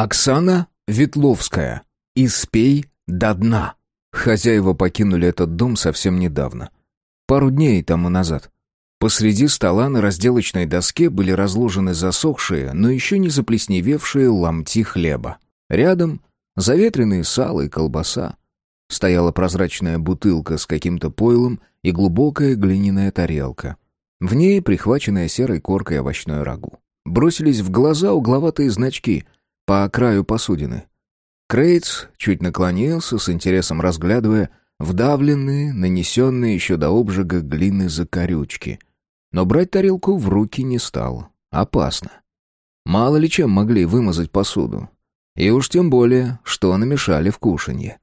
Оксана Ветловская. «Испей до дна». Хозяева покинули этот дом совсем недавно. Пару дней тому назад. Посреди стола на разделочной доске были разложены засохшие, но еще не заплесневевшие ломти хлеба. Рядом заветренные сало и колбаса. Стояла прозрачная бутылка с каким-то пойлом и глубокая глиняная тарелка. В ней прихваченная серой коркой овощное рагу. Бросились в глаза угловатые значки — по краю посудины. Крейтс чуть наклонился, с интересом разглядывая вдавленные, нанесенные еще до обжига глины закорючки. Но брать тарелку в руки не стал. Опасно. Мало ли чем могли вымазать посуду. И уж тем более, что намешали в кушанье.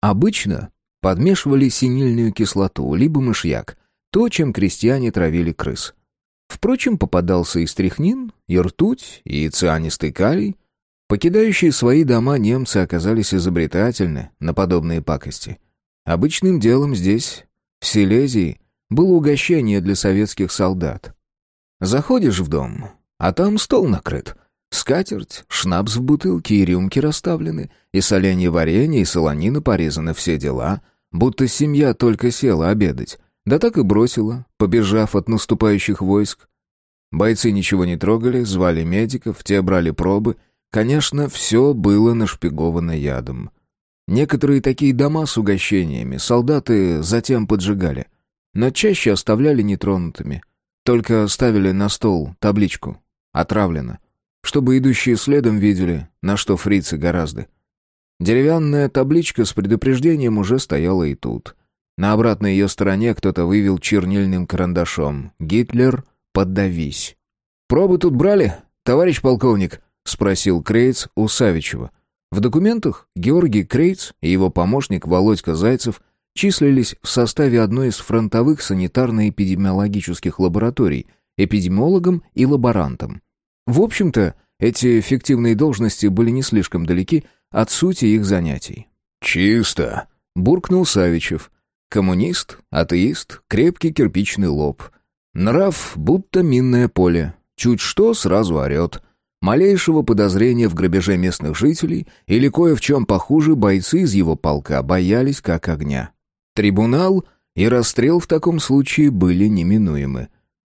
Обычно подмешивали синильную кислоту, либо мышьяк, то, чем крестьяне травили крыс. Впрочем, попадался и стряхнин, и ртуть, и цианистый калий, Покидающие свои дома немцы оказались изобретательны на подобные пакости. Обычным делом здесь, в Силезии, было угощение для советских солдат. Заходишь в дом, а там стол накрыт. Скатерть, шнапс в бутылке и рюмки расставлены, и соленье варенье, и солонина порезаны, все дела, будто семья только села обедать. Да так и бросила, побежав от наступающих войск. Бойцы ничего не трогали, звали медиков, те брали пробы — Конечно, все было нашпиговано ядом. Некоторые такие дома с угощениями солдаты затем поджигали, но чаще оставляли нетронутыми. Только ставили на стол табличку «Отравлено», чтобы идущие следом видели, на что фрицы гораздо. Деревянная табличка с предупреждением уже стояла и тут. На обратной ее стороне кто-то вывел чернильным карандашом «Гитлер, поддавись». «Пробы тут брали, товарищ полковник?» — спросил Крейц у Савичева. В документах Георгий Крейц и его помощник Володька Зайцев числились в составе одной из фронтовых санитарно-эпидемиологических лабораторий, эпидемиологом и лаборантом. В общем-то, эти фиктивные должности были не слишком далеки от сути их занятий. «Чисто», — буркнул Савичев. Коммунист, атеист, крепкий кирпичный лоб. Нрав, будто минное поле. Чуть что, сразу орет. Малейшего подозрения в грабеже местных жителей или кое в чем похуже бойцы из его полка боялись как огня. Трибунал и расстрел в таком случае были неминуемы.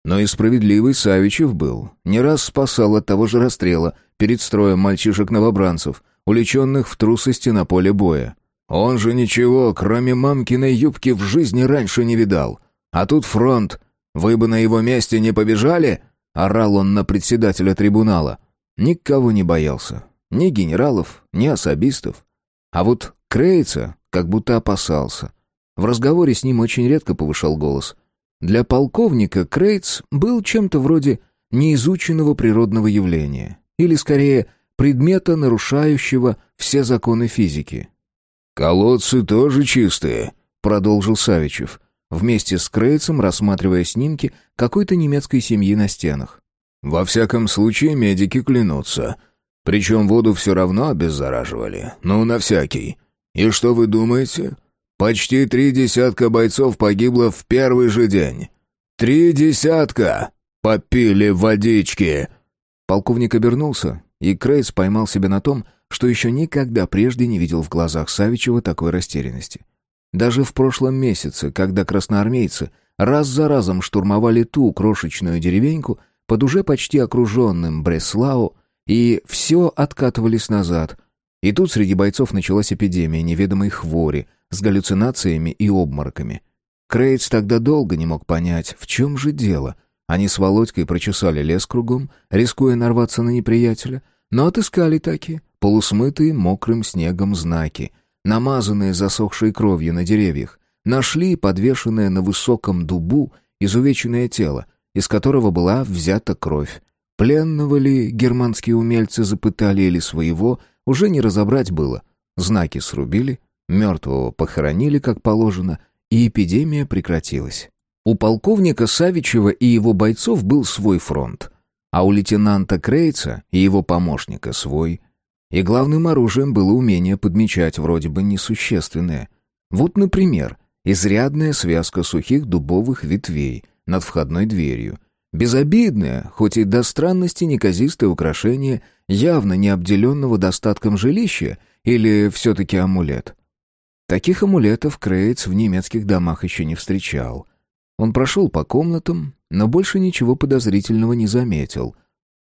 Но и справедливый Савичев был. Не раз спасал от того же расстрела перед строем мальчишек-новобранцев, уличенных в трусости на поле боя. Он же ничего, кроме мамкиной юбки, в жизни раньше не видал. А тут фронт. Вы бы на его месте не побежали?» — орал он на председателя трибунала. Никого не боялся. Ни генералов, ни особистов. А вот Крейца как будто опасался. В разговоре с ним очень редко повышал голос. Для полковника Крейц был чем-то вроде неизученного природного явления. Или, скорее, предмета, нарушающего все законы физики. «Колодцы тоже чистые», — продолжил Савичев, вместе с Крейцем рассматривая снимки какой-то немецкой семьи на стенах. Во всяком случае, медики клянутся. Причем воду все равно обеззараживали. Ну, на всякий. И что вы думаете? Почти три десятка бойцов погибло в первый же день. Три десятка! Попили водички!» Полковник обернулся, и Крейс поймал себя на том, что еще никогда прежде не видел в глазах Савичева такой растерянности. Даже в прошлом месяце, когда красноармейцы раз за разом штурмовали ту крошечную деревеньку, под уже почти окруженным Бреслау, и все откатывались назад. И тут среди бойцов началась эпидемия неведомой хвори с галлюцинациями и обмороками. Крейтс тогда долго не мог понять, в чем же дело. Они с Володькой прочесали лес кругом, рискуя нарваться на неприятеля, но отыскали такие, полусмытые мокрым снегом знаки, намазанные засохшей кровью на деревьях, нашли подвешенное на высоком дубу изувеченное тело, из которого была взята кровь. Пленного ли германские умельцы запытали или своего, уже не разобрать было. Знаки срубили, мертвого похоронили, как положено, и эпидемия прекратилась. У полковника Савичева и его бойцов был свой фронт, а у лейтенанта Крейца и его помощника свой. И главным оружием было умение подмечать вроде бы несущественное. Вот, например, изрядная связка сухих дубовых ветвей — над входной дверью. Безобидное, хоть и до странности неказистое украшение явно не обделенного достатком жилища или все-таки амулет. Таких амулетов Крейц в немецких домах еще не встречал. Он прошел по комнатам, но больше ничего подозрительного не заметил.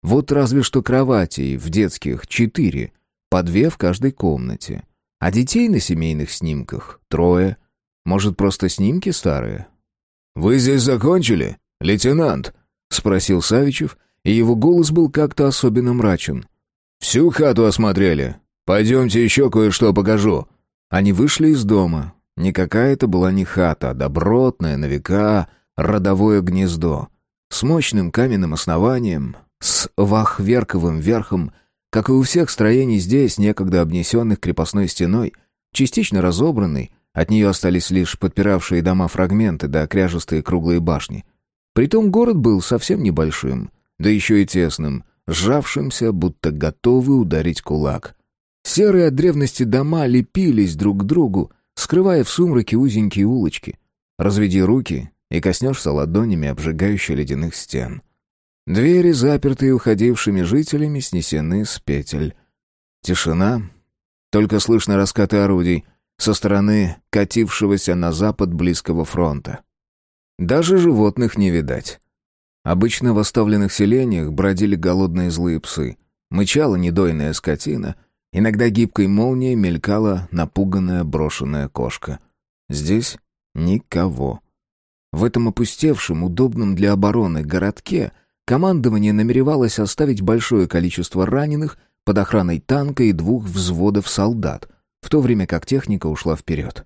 Вот разве что кроватей в детских четыре, по две в каждой комнате. А детей на семейных снимках трое. Может, просто снимки старые? «Вы здесь закончили, лейтенант?» — спросил Савичев, и его голос был как-то особенно мрачен. «Всю хату осмотрели. Пойдемте еще кое-что покажу». Они вышли из дома. Никакая это была не хата, а добротное, на века, родовое гнездо. С мощным каменным основанием, с вахверковым верхом, как и у всех строений здесь, некогда обнесенных крепостной стеной, частично разобранный, от нее остались лишь подпиравшие дома фрагменты да кряжестые круглые башни. Притом город был совсем небольшим, да еще и тесным, сжавшимся, будто готовый ударить кулак. Серые от древности дома лепились друг к другу, скрывая в сумраке узенькие улочки. Разведи руки и коснешься ладонями обжигающих ледяных стен. Двери, запертые уходившими жителями, снесены с петель. Тишина. Только слышно раскаты орудий со стороны катившегося на запад близкого фронта. Даже животных не видать. Обычно в оставленных селениях бродили голодные злые псы. Мычала недойная скотина, иногда гибкой молнией мелькала напуганная брошенная кошка. Здесь никого. В этом опустевшем, удобном для обороны городке командование намеревалось оставить большое количество раненых под охраной танка и двух взводов солдат, в то время как техника ушла вперед.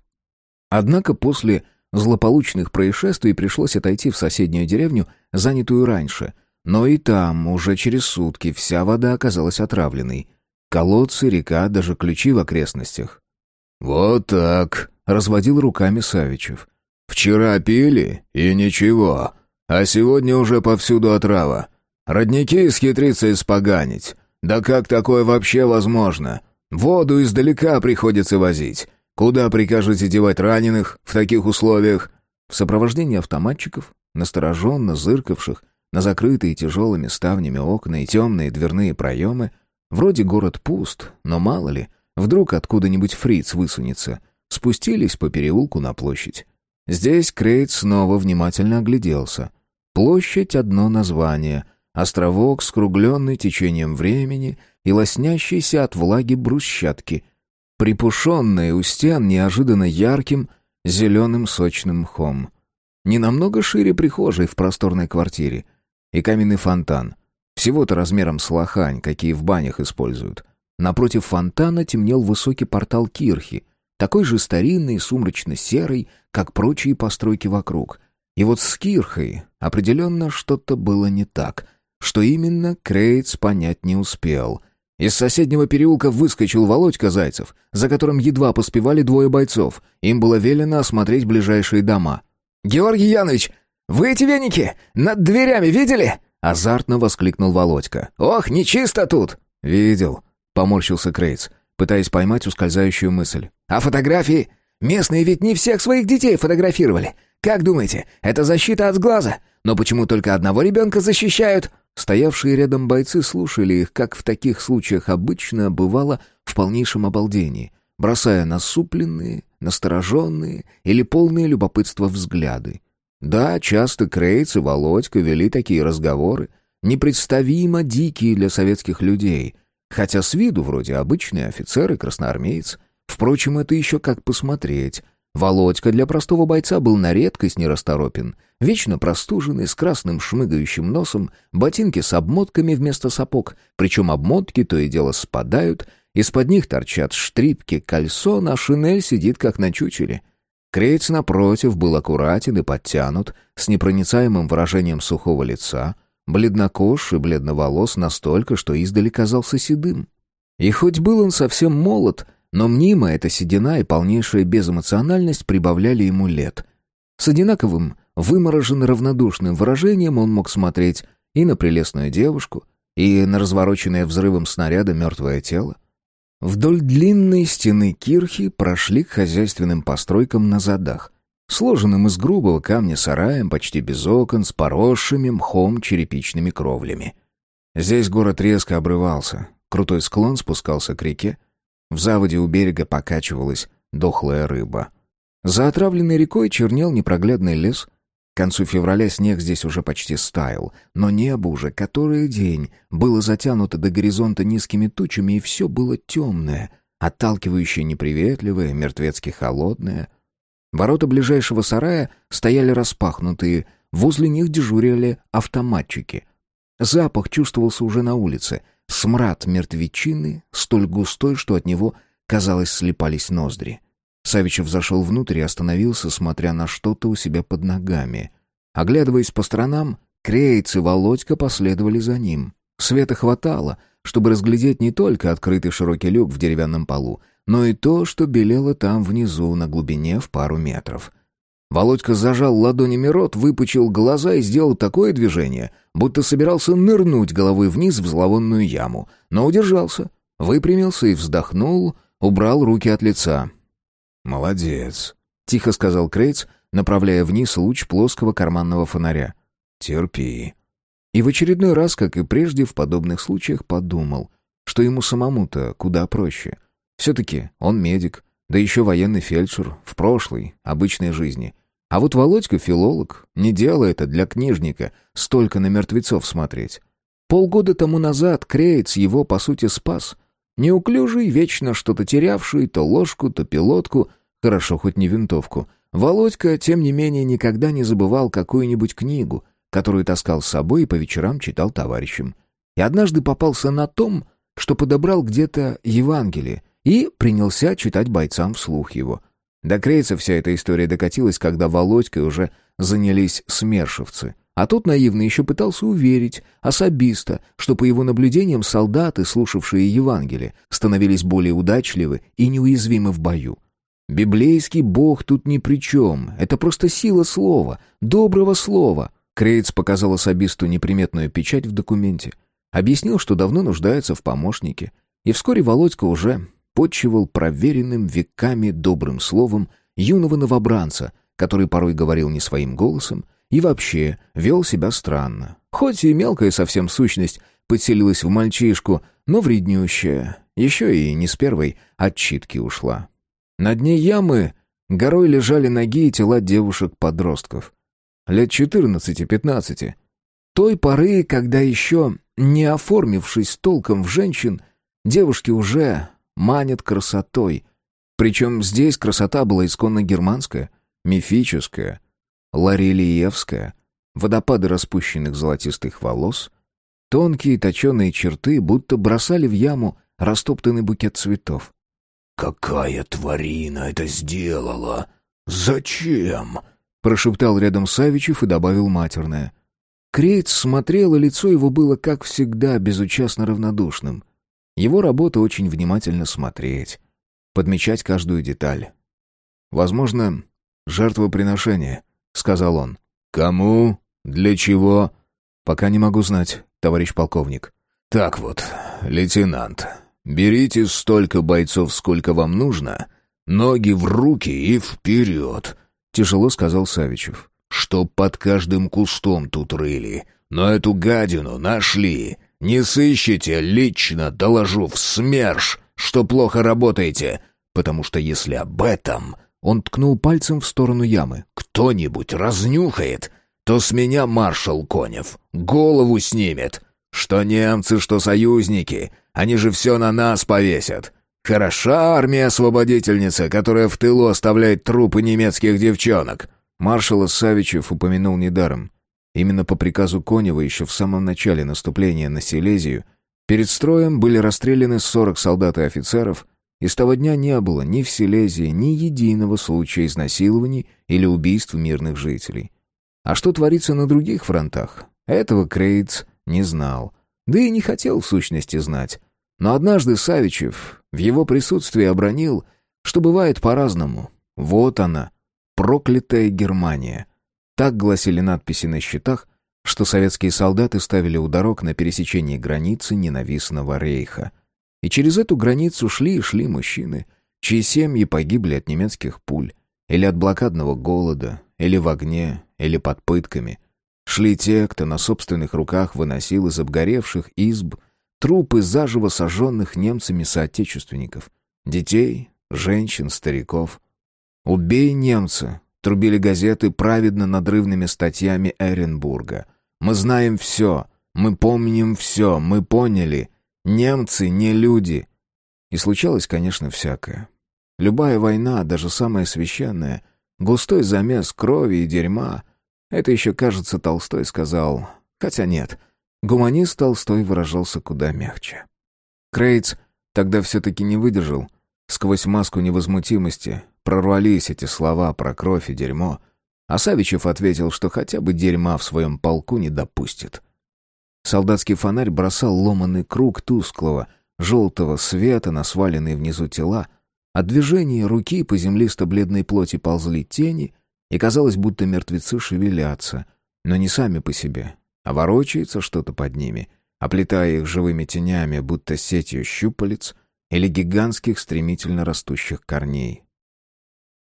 Однако после злополучных происшествий пришлось отойти в соседнюю деревню, занятую раньше, но и там уже через сутки вся вода оказалась отравленной. Колодцы, река, даже ключи в окрестностях. «Вот так», — разводил руками Савичев. «Вчера пили, и ничего, а сегодня уже повсюду отрава. Родники исхитриться испоганить. Да как такое вообще возможно? Воду издалека приходится возить. Куда прикажете девать раненых в таких условиях?» В сопровождении автоматчиков, настороженно зыркавших на закрытые тяжелыми ставнями окна и темные дверные проемы, вроде город пуст, но мало ли, вдруг откуда-нибудь фриц высунется, спустились по переулку на площадь. Здесь Крейт снова внимательно огляделся. Площадь — одно название, островок, скругленный течением времени и лоснящийся от влаги брусчатки, припушенные у стен неожиданно ярким зеленым сочным мхом. Не намного шире прихожей в просторной квартире. И каменный фонтан. Всего-то размером с лохань, какие в банях используют. Напротив фонтана темнел высокий портал кирхи, такой же старинный и сумрачно-серый, как прочие постройки вокруг. И вот с кирхой определенно что-то было не так. Что именно, Крейтс понять не успел — из соседнего переулка выскочил Володька Зайцев, за которым едва поспевали двое бойцов. Им было велено осмотреть ближайшие дома. «Георгий Янович, вы эти веники над дверями видели?» Азартно воскликнул Володька. «Ох, нечисто тут!» «Видел», — поморщился Крейц, пытаясь поймать ускользающую мысль. «А фотографии? Местные ведь не всех своих детей фотографировали. Как думаете, это защита от сглаза? Но почему только одного ребенка защищают?» Стоявшие рядом бойцы слушали их, как в таких случаях обычно бывало, в полнейшем обалдении, бросая насупленные, настороженные или полные любопытства взгляды. Да, часто Крейц и Володька вели такие разговоры, непредставимо дикие для советских людей, хотя с виду вроде обычный офицер и красноармеец. Впрочем, это еще как посмотреть — Володька для простого бойца был на редкость нерасторопен. Вечно простуженный, с красным шмыгающим носом, ботинки с обмотками вместо сапог, причем обмотки то и дело спадают, из-под них торчат штрипки кальсон, а шинель сидит как на чучеле. Крейц, напротив, был аккуратен и подтянут, с непроницаемым выражением сухого лица, бледнокож и бледноволос настолько, что издали казался седым. И хоть был он совсем молод, но мнимо эта седина и полнейшая безэмоциональность прибавляли ему лет. С одинаковым, вымороженно равнодушным выражением он мог смотреть и на прелестную девушку, и на развороченное взрывом снаряда мертвое тело. Вдоль длинной стены кирхи прошли к хозяйственным постройкам на задах. сложенным из грубого камня сараем, почти без окон, с поросшими мхом черепичными кровлями. Здесь город резко обрывался, крутой склон спускался к реке, в заводе у берега покачивалась дохлая рыба. За отравленной рекой чернел непроглядный лес. К концу февраля снег здесь уже почти стаял, но небо уже который день было затянуто до горизонта низкими тучами, и все было темное, отталкивающее неприветливое, мертвецки холодное. Ворота ближайшего сарая стояли распахнутые, возле них дежурили автоматчики. Запах чувствовался уже на улице — Смрад мертвечины, столь густой, что от него, казалось, слепались ноздри. Савичев зашел внутрь и остановился, смотря на что-то у себя под ногами. Оглядываясь по сторонам, Крейц и Володька последовали за ним. Света хватало, чтобы разглядеть не только открытый широкий люк в деревянном полу, но и то, что белело там внизу, на глубине в пару метров — Володька зажал ладонями рот, выпучил глаза и сделал такое движение, будто собирался нырнуть головой вниз в зловонную яму, но удержался, выпрямился и вздохнул, убрал руки от лица. «Молодец», — тихо сказал Крейц, направляя вниз луч плоского карманного фонаря. «Терпи». И в очередной раз, как и прежде в подобных случаях, подумал, что ему самому-то куда проще. Все-таки он медик, да еще военный фельдшер в прошлой, обычной жизни. А вот Володька филолог, не дело это для книжника, столько на мертвецов смотреть. Полгода тому назад Креец его, по сути, спас. Неуклюжий, вечно что-то терявший, то ложку, то пилотку, хорошо хоть не винтовку. Володька, тем не менее, никогда не забывал какую-нибудь книгу, которую таскал с собой и по вечерам читал товарищам. И однажды попался на том, что подобрал где-то Евангелие, и принялся читать бойцам вслух его. До Крейца вся эта история докатилась, когда Володькой уже занялись смершевцы. А тот наивно еще пытался уверить особисто, что по его наблюдениям солдаты, слушавшие Евангелие, становились более удачливы и неуязвимы в бою. Библейский бог тут ни при чем, это просто сила слова, доброго слова. Крейц показал особисту неприметную печать в документе, объяснил, что давно нуждается в помощнике, и вскоре Володька уже подчивал проверенным веками добрым словом юного новобранца, который порой говорил не своим голосом и вообще вел себя странно. Хоть и мелкая совсем сущность подселилась в мальчишку, но вреднющая, еще и не с первой отчитки ушла. На дне ямы горой лежали ноги и тела девушек-подростков. Лет четырнадцати-пятнадцати. Той поры, когда еще, не оформившись толком в женщин, девушки уже манят красотой. Причем здесь красота была исконно германская, мифическая, ларелиевская, водопады распущенных золотистых волос, тонкие точеные черты будто бросали в яму растоптанный букет цветов. «Какая тварина это сделала? Зачем?» прошептал рядом Савичев и добавил матерное. Крейц смотрел, и лицо его было, как всегда, безучастно равнодушным — его работа очень внимательно смотреть, подмечать каждую деталь. «Возможно, жертвоприношение», — сказал он. «Кому? Для чего?» «Пока не могу знать, товарищ полковник». «Так вот, лейтенант, берите столько бойцов, сколько вам нужно, ноги в руки и вперед», — тяжело сказал Савичев. «Чтоб под каждым кустом тут рыли, но эту гадину нашли, не сыщете, лично доложу в СМЕРШ, что плохо работаете, потому что если об этом...» Он ткнул пальцем в сторону ямы. «Кто-нибудь разнюхает, то с меня маршал Конев голову снимет. Что немцы, что союзники, они же все на нас повесят. Хороша армия-освободительница, которая в тылу оставляет трупы немецких девчонок». Маршала Савичев упомянул недаром. Именно по приказу Конева еще в самом начале наступления на Силезию перед строем были расстреляны 40 солдат и офицеров, и с того дня не было ни в Силезии ни единого случая изнасилований или убийств мирных жителей. А что творится на других фронтах, этого Крейц не знал, да и не хотел в сущности знать. Но однажды Савичев в его присутствии обронил, что бывает по-разному. Вот она, проклятая Германия — так гласили надписи на щитах, что советские солдаты ставили у дорог на пересечении границы ненавистного рейха. И через эту границу шли и шли мужчины, чьи семьи погибли от немецких пуль. или от блокадного голода, или в огне, или под пытками. Шли те, кто на собственных руках выносил из обгоревших изб трупы заживо сожженных немцами соотечественников, детей, женщин, стариков. «Убей немца!» — трубили газеты праведно надрывными статьями Эренбурга. «Мы знаем все, мы помним все, мы поняли. Немцы не люди!» И случалось, конечно, всякое. Любая война, даже самая священная, густой замес крови и дерьма — это еще, кажется, Толстой сказал. Хотя нет, гуманист Толстой выражался куда мягче. Крейц тогда все-таки не выдержал. Сквозь маску невозмутимости прорвались эти слова про кровь и дерьмо, а Савичев ответил, что хотя бы дерьма в своем полку не допустит. Солдатский фонарь бросал ломаный круг тусклого, желтого света на сваленные внизу тела, от движения руки по землисто-бледной плоти ползли тени, и казалось, будто мертвецы шевелятся, но не сами по себе, а ворочается что-то под ними, оплетая их живыми тенями, будто сетью щупалец или гигантских стремительно растущих корней.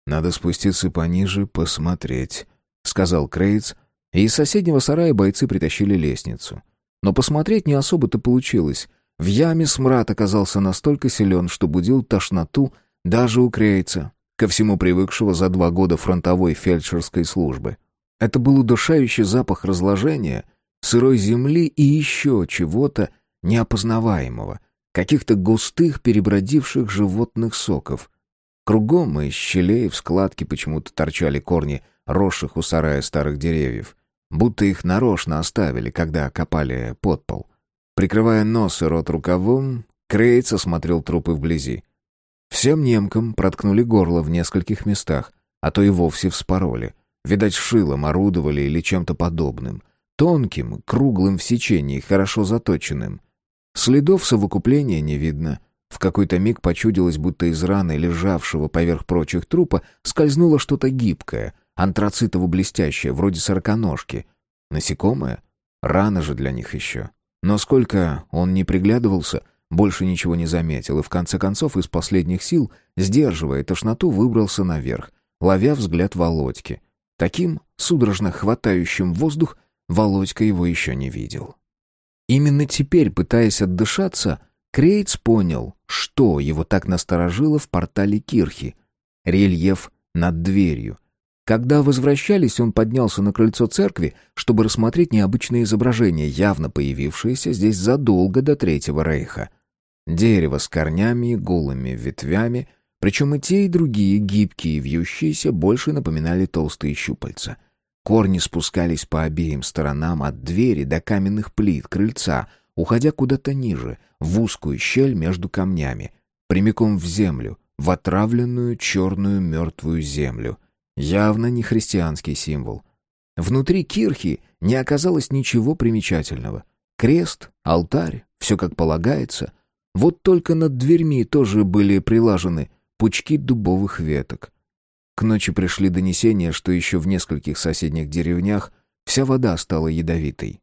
«Надо спуститься пониже, посмотреть», — сказал Крейц, и из соседнего сарая бойцы притащили лестницу. Но посмотреть не особо-то получилось. В яме смрад оказался настолько силен, что будил тошноту даже у Крейца, ко всему привыкшего за два года фронтовой фельдшерской службы. Это был удушающий запах разложения, сырой земли и еще чего-то неопознаваемого, каких-то густых перебродивших животных соков. Кругом из щелей в складке почему-то торчали корни росших у сарая старых деревьев, будто их нарочно оставили, когда копали подпол. Прикрывая нос и рот рукавом, Крейц осмотрел трупы вблизи. Всем немкам проткнули горло в нескольких местах, а то и вовсе вспороли. Видать, шилом орудовали или чем-то подобным. Тонким, круглым в сечении, хорошо заточенным. Следов совокупления не видно. В какой-то миг почудилось, будто из раны, лежавшего поверх прочих трупа, скользнуло что-то гибкое, антрацитово-блестящее, вроде сороконожки. Насекомое? Рано же для них еще. Но сколько он не приглядывался, больше ничего не заметил и в конце концов из последних сил, сдерживая тошноту, выбрался наверх, ловя взгляд Володьки. Таким, судорожно хватающим воздух, Володька его еще не видел. Именно теперь, пытаясь отдышаться, Крейц понял, что его так насторожило в портале Кирхи. Рельеф над дверью. Когда возвращались, он поднялся на крыльцо церкви, чтобы рассмотреть необычное изображение, явно появившееся здесь задолго до Третьего Рейха. Дерево с корнями и голыми ветвями, причем и те, и другие, гибкие и вьющиеся, больше напоминали толстые щупальца. Корни спускались по обеим сторонам от двери до каменных плит крыльца, уходя куда-то ниже, в узкую щель между камнями, прямиком в землю, в отравленную черную мертвую землю. Явно не христианский символ. Внутри кирхи не оказалось ничего примечательного. Крест, алтарь, все как полагается — вот только над дверьми тоже были прилажены пучки дубовых веток. К ночи пришли донесения, что еще в нескольких соседних деревнях вся вода стала ядовитой.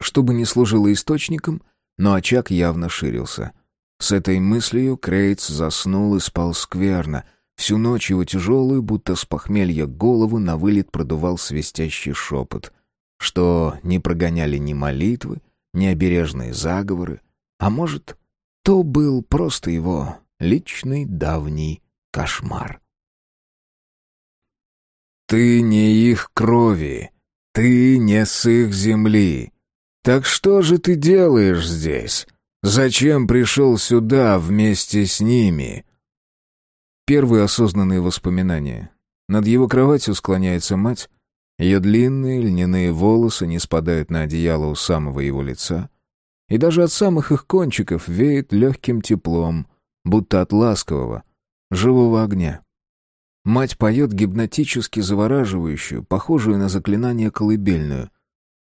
Чтобы не служило источником, но очаг явно ширился. С этой мыслью Крейц заснул и спал скверно. Всю ночь его тяжелую, будто с похмелья голову на вылет продувал свистящий шепот, что не прогоняли ни молитвы, ни обережные заговоры, а может, то был просто его личный давний кошмар. «Ты не их крови, ты не с их земли. Так что же ты делаешь здесь? Зачем пришел сюда вместе с ними?» Первые осознанные воспоминания. Над его кроватью склоняется мать, ее длинные льняные волосы не спадают на одеяло у самого его лица — и даже от самых их кончиков веет легким теплом, будто от ласкового, живого огня. Мать поет гипнотически завораживающую, похожую на заклинание колыбельную.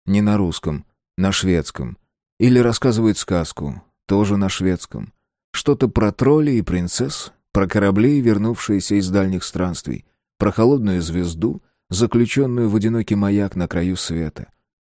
Не на русском, на шведском. Или рассказывает сказку, тоже на шведском. Что-то про троллей и принцесс, про корабли, вернувшиеся из дальних странствий, про холодную звезду, заключенную в одинокий маяк на краю света,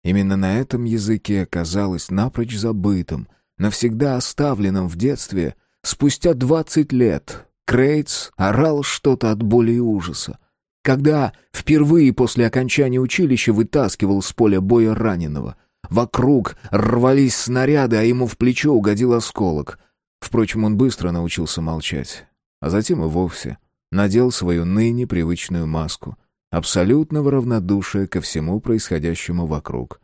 Именно на этом языке оказалось напрочь забытым, навсегда оставленным в детстве, спустя двадцать лет. Крейтс орал что-то от боли и ужаса. когда впервые после окончания училища вытаскивал с поля боя раненого. Вокруг рвались снаряды, а ему в плечо угодил осколок. Впрочем, он быстро научился молчать. А затем и вовсе надел свою ныне привычную маску, абсолютного равнодушия ко всему происходящему вокруг.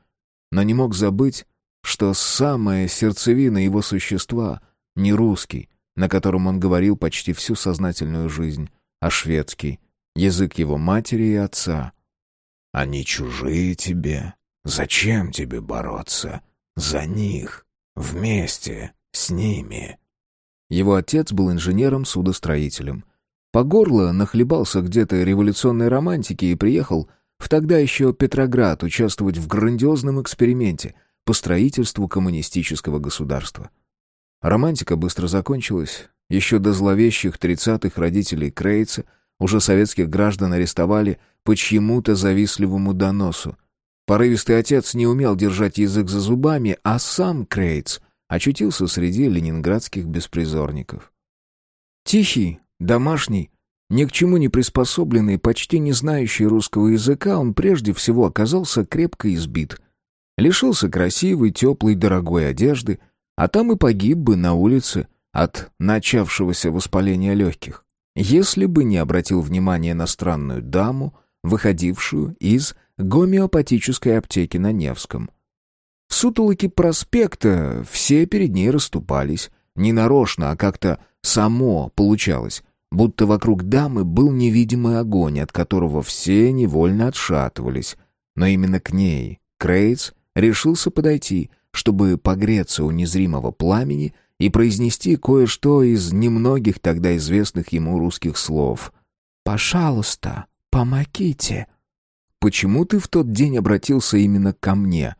Но не мог забыть, что самая сердцевина его существа не русский, на котором он говорил почти всю сознательную жизнь, а шведский, язык его матери и отца. «Они чужие тебе. Зачем тебе бороться? За них. Вместе. С ними». Его отец был инженером-судостроителем. По горло нахлебался где-то революционной романтики и приехал в тогда еще Петроград участвовать в грандиозном эксперименте по строительству коммунистического государства. Романтика быстро закончилась. Еще до зловещих тридцатых родителей Крейца – уже советских граждан арестовали по чьему-то завистливому доносу. Порывистый отец не умел держать язык за зубами, а сам Крейтс очутился среди ленинградских беспризорников. Тихий, домашний, ни к чему не приспособленный, почти не знающий русского языка, он прежде всего оказался крепко избит. Лишился красивой, теплой, дорогой одежды, а там и погиб бы на улице от начавшегося воспаления легких если бы не обратил внимания на странную даму, выходившую из гомеопатической аптеки на Невском. В сутолоке проспекта все перед ней расступались, не нарочно, а как-то само получалось, будто вокруг дамы был невидимый огонь, от которого все невольно отшатывались. Но именно к ней Крейтс решился подойти, чтобы погреться у незримого пламени и произнести кое-что из немногих тогда известных ему русских слов. «Пожалуйста, помогите». «Почему ты в тот день обратился именно ко мне?»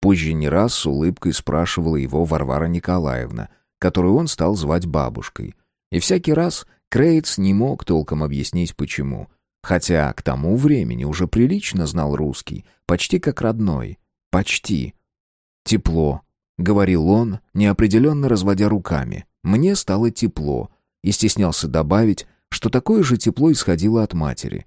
Позже не раз с улыбкой спрашивала его Варвара Николаевна, которую он стал звать бабушкой. И всякий раз Крейтс не мог толком объяснить, почему. Хотя к тому времени уже прилично знал русский, почти как родной. Почти. Тепло, — говорил он, неопределенно разводя руками. «Мне стало тепло», и стеснялся добавить, что такое же тепло исходило от матери.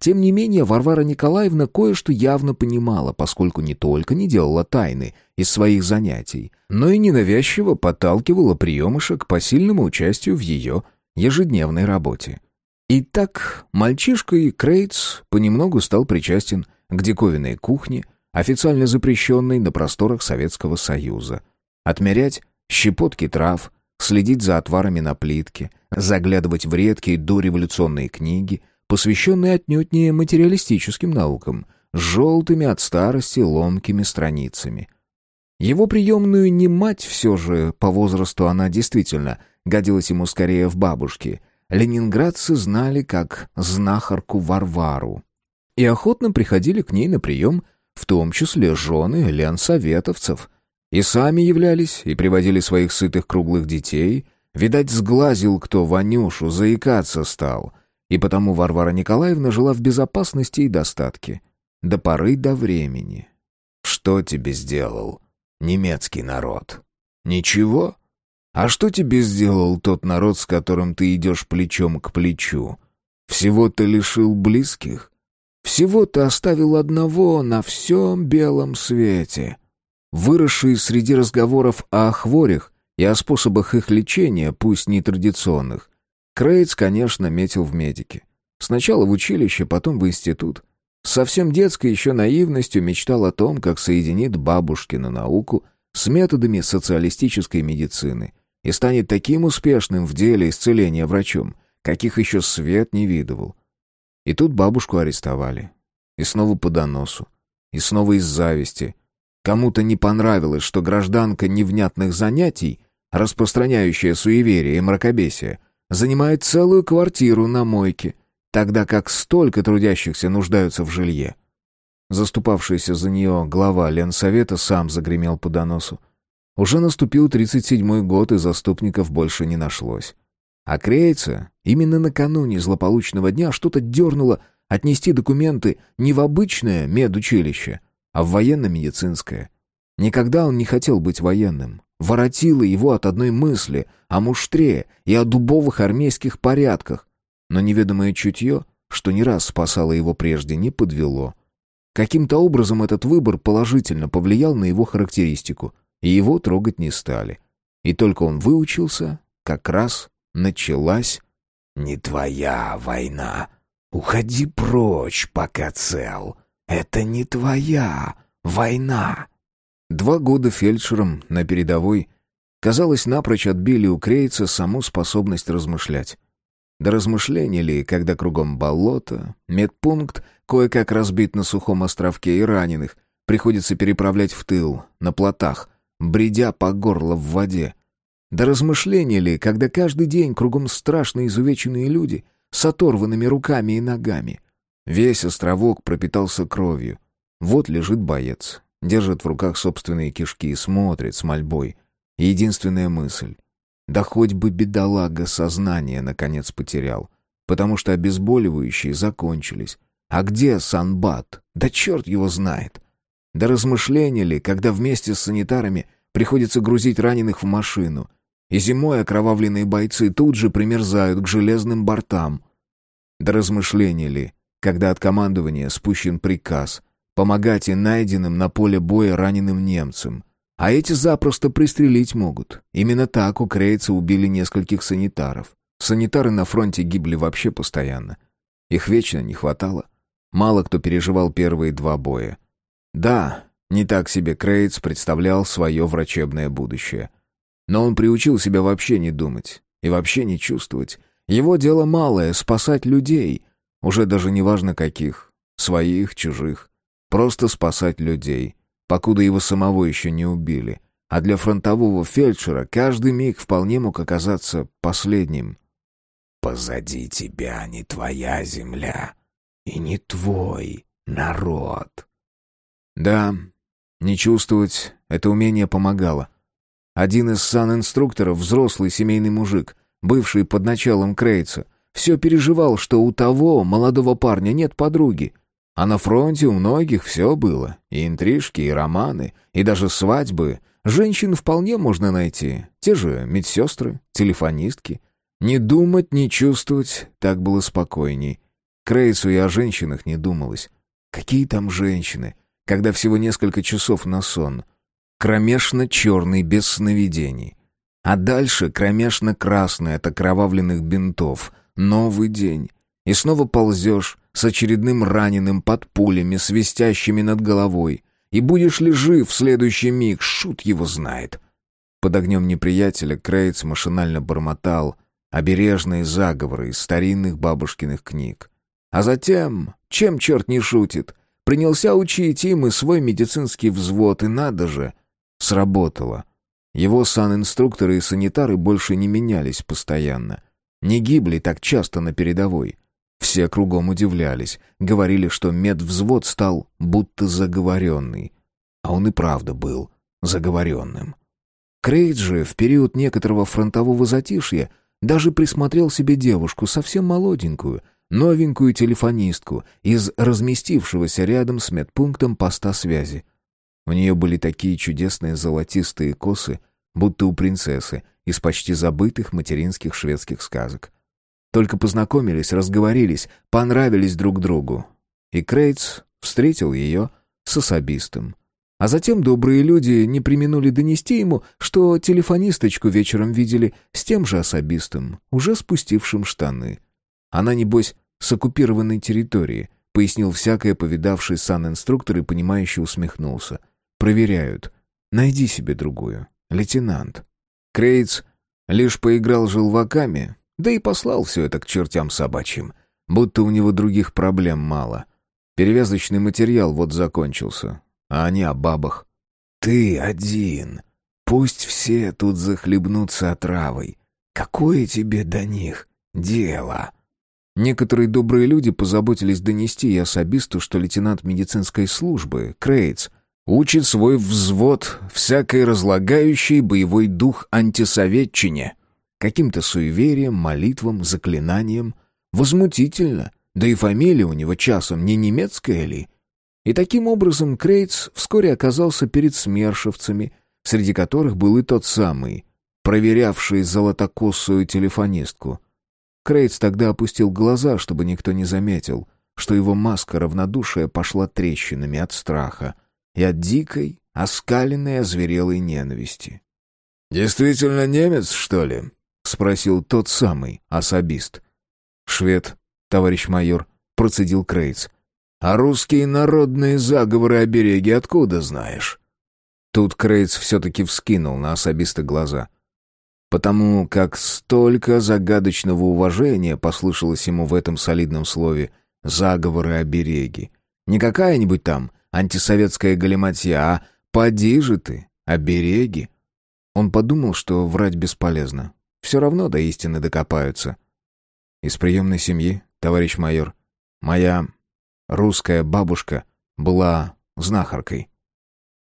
Тем не менее, Варвара Николаевна кое-что явно понимала, поскольку не только не делала тайны из своих занятий, но и ненавязчиво подталкивала приемышек к посильному участию в ее ежедневной работе. Итак, мальчишка Крейтс понемногу стал причастен к диковинной кухне — официально запрещенной на просторах Советского Союза. Отмерять щепотки трав, следить за отварами на плитке, заглядывать в редкие дореволюционные книги, посвященные отнюдь не материалистическим наукам, с желтыми от старости ломкими страницами. Его приемную не мать все же, по возрасту она действительно годилась ему скорее в бабушке. Ленинградцы знали как знахарку Варвару и охотно приходили к ней на прием – в том числе жены ленсоветовцев, и сами являлись и приводили своих сытых круглых детей, видать, сглазил кто Ванюшу, заикаться стал, и потому Варвара Николаевна жила в безопасности и достатке. До поры до времени. Что тебе сделал немецкий народ? Ничего? А что тебе сделал тот народ, с которым ты идешь плечом к плечу? Всего ты лишил близких? Всего ты оставил одного на всем белом свете. Выросший среди разговоров о хворях и о способах их лечения, пусть нетрадиционных, Крейц, конечно, метил в медики. Сначала в училище, потом в институт. Совсем детской еще наивностью мечтал о том, как соединит бабушкину науку с методами социалистической медицины и станет таким успешным в деле исцеления врачом, каких еще свет не видывал. И тут бабушку арестовали. И снова по доносу. И снова из зависти. Кому-то не понравилось, что гражданка невнятных занятий, распространяющая суеверие и мракобесие, занимает целую квартиру на мойке, тогда как столько трудящихся нуждаются в жилье. Заступавшийся за нее глава Ленсовета сам загремел по доносу. Уже наступил 37-й год, и заступников больше не нашлось. А Крейца именно накануне злополучного дня что-то дернуло отнести документы не в обычное медучилище, а в военно-медицинское. Никогда он не хотел быть военным. Воротило его от одной мысли о муштре и о дубовых армейских порядках. Но неведомое чутье что не раз спасало его прежде, не подвело. Каким-то образом этот выбор положительно повлиял на его характеристику, и его трогать не стали. И только он выучился, как раз началась «Не твоя война. Уходи прочь, пока цел. Это не твоя война». Два года фельдшером на передовой, казалось, напрочь отбили у Крейца саму способность размышлять. До размышления ли, когда кругом болото, медпункт, кое-как разбит на сухом островке и раненых, приходится переправлять в тыл, на плотах, бредя по горло в воде. До размышления ли, когда каждый день кругом страшно изувеченные люди с оторванными руками и ногами. Весь островок пропитался кровью. Вот лежит боец, держит в руках собственные кишки и смотрит с мольбой. единственная мысль да хоть бы бедолага сознание наконец потерял, потому что обезболивающие закончились. А где Санбат? Да черт его знает. Да размышления ли, когда вместе с санитарами приходится грузить раненых в машину, и зимой окровавленные бойцы тут же примерзают к железным бортам. Да размышления ли, когда от командования спущен приказ помогать и найденным на поле боя раненым немцам, а эти запросто пристрелить могут. Именно так у крейца убили нескольких санитаров. Санитары на фронте гибли вообще постоянно. Их вечно не хватало. Мало кто переживал первые два боя. Да, не так себе Крейц представлял свое врачебное будущее. Но он приучил себя вообще не думать и вообще не чувствовать. Его дело малое — спасать людей. Уже даже не важно каких. Своих, чужих. Просто спасать людей покуда его самого еще не убили. А для фронтового фельдшера каждый миг вполне мог оказаться последним. «Позади тебя не твоя земля и не твой народ». Да, не чувствовать это умение помогало. Один из сан-инструкторов, взрослый семейный мужик, бывший под началом Крейца, все переживал, что у того, молодого парня, нет подруги — а на фронте у многих все было. И интрижки, и романы, и даже свадьбы. Женщин вполне можно найти. Те же медсестры, телефонистки. Не думать, не чувствовать, так было спокойней. Крейсу и о женщинах не думалось. Какие там женщины, когда всего несколько часов на сон. Кромешно-черный, без сновидений. А дальше кромешно-красный от окровавленных бинтов. Новый день. И снова ползешь, с очередным раненым под пулями, свистящими над головой. И будешь ли жив в следующий миг, шут его знает. Под огнем неприятеля Крейц машинально бормотал обережные заговоры из старинных бабушкиных книг. А затем, чем черт не шутит, принялся учить им и свой медицинский взвод, и надо же, сработало. Его санинструкторы и санитары больше не менялись постоянно, не гибли так часто на передовой. Все кругом удивлялись, говорили, что медвзвод стал будто заговоренный. А он и правда был заговоренным. Крейд же в период некоторого фронтового затишья даже присмотрел себе девушку, совсем молоденькую, новенькую телефонистку из разместившегося рядом с медпунктом поста связи. У нее были такие чудесные золотистые косы, будто у принцессы из почти забытых материнских шведских сказок. Только познакомились, разговорились, понравились друг другу. И Крейтс встретил ее с особистом. А затем добрые люди не применули донести ему, что телефонисточку вечером видели с тем же особистом, уже спустившим штаны. Она, небось, с оккупированной территории, пояснил всякое повидавший сан-инструктор и понимающе усмехнулся. Проверяют. Найди себе другую. Лейтенант. Крейтс лишь поиграл желваками, да и послал все это к чертям собачьим. Будто у него других проблем мало. Перевязочный материал вот закончился. А они о бабах. «Ты один. Пусть все тут захлебнутся отравой. Какое тебе до них дело?» Некоторые добрые люди позаботились донести и особисту, что лейтенант медицинской службы, Крейтс, учит свой взвод всякой разлагающей боевой дух антисоветчине каким-то суеверием, молитвам, заклинаниям. Возмутительно, да и фамилия у него часом не немецкая ли? И таким образом Крейц вскоре оказался перед смершевцами, среди которых был и тот самый, проверявший золотокосую телефонистку. Крейтс тогда опустил глаза, чтобы никто не заметил, что его маска равнодушия пошла трещинами от страха и от дикой, оскаленной, озверелой ненависти. «Действительно немец, что ли?» — спросил тот самый особист. «Швед, товарищ майор», — процедил Крейтс. «А русские народные заговоры-обереги откуда знаешь?» Тут Крейтс все-таки вскинул на особиста глаза. Потому как столько загадочного уважения послышалось ему в этом солидном слове «заговоры-обереги». Не какая-нибудь там антисоветская галиматья, а «поди же ты, обереги». Он подумал, что врать бесполезно. Все равно до истины докопаются. Из приемной семьи, товарищ майор, моя русская бабушка была знахаркой.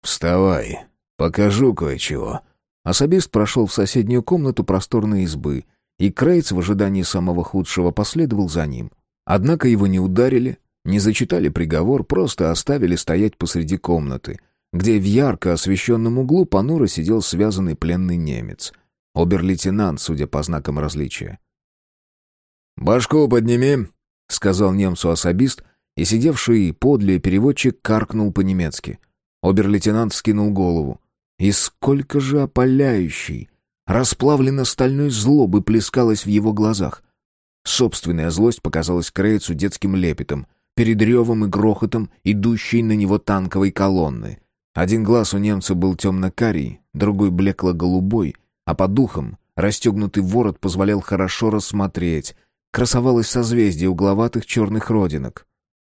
«Вставай, покажу кое-чего». Особист прошел в соседнюю комнату просторной избы, и Крейц в ожидании самого худшего последовал за ним. Однако его не ударили, не зачитали приговор, просто оставили стоять посреди комнаты, где в ярко освещенном углу понуро сидел связанный пленный немец. Обер-лейтенант, судя по знакам различия. «Башку подними», — сказал немцу особист, и сидевший подле переводчик каркнул по-немецки. Обер-лейтенант вскинул голову. И сколько же опаляющей, расплавленно-стальной злобы плескалось в его глазах. Собственная злость показалась Крейцу детским лепетом, перед ревом и грохотом идущей на него танковой колонны. Один глаз у немца был темно-карий, другой блекло-голубой, а по духам расстегнутый ворот позволял хорошо рассмотреть. Красовалось созвездие угловатых черных родинок.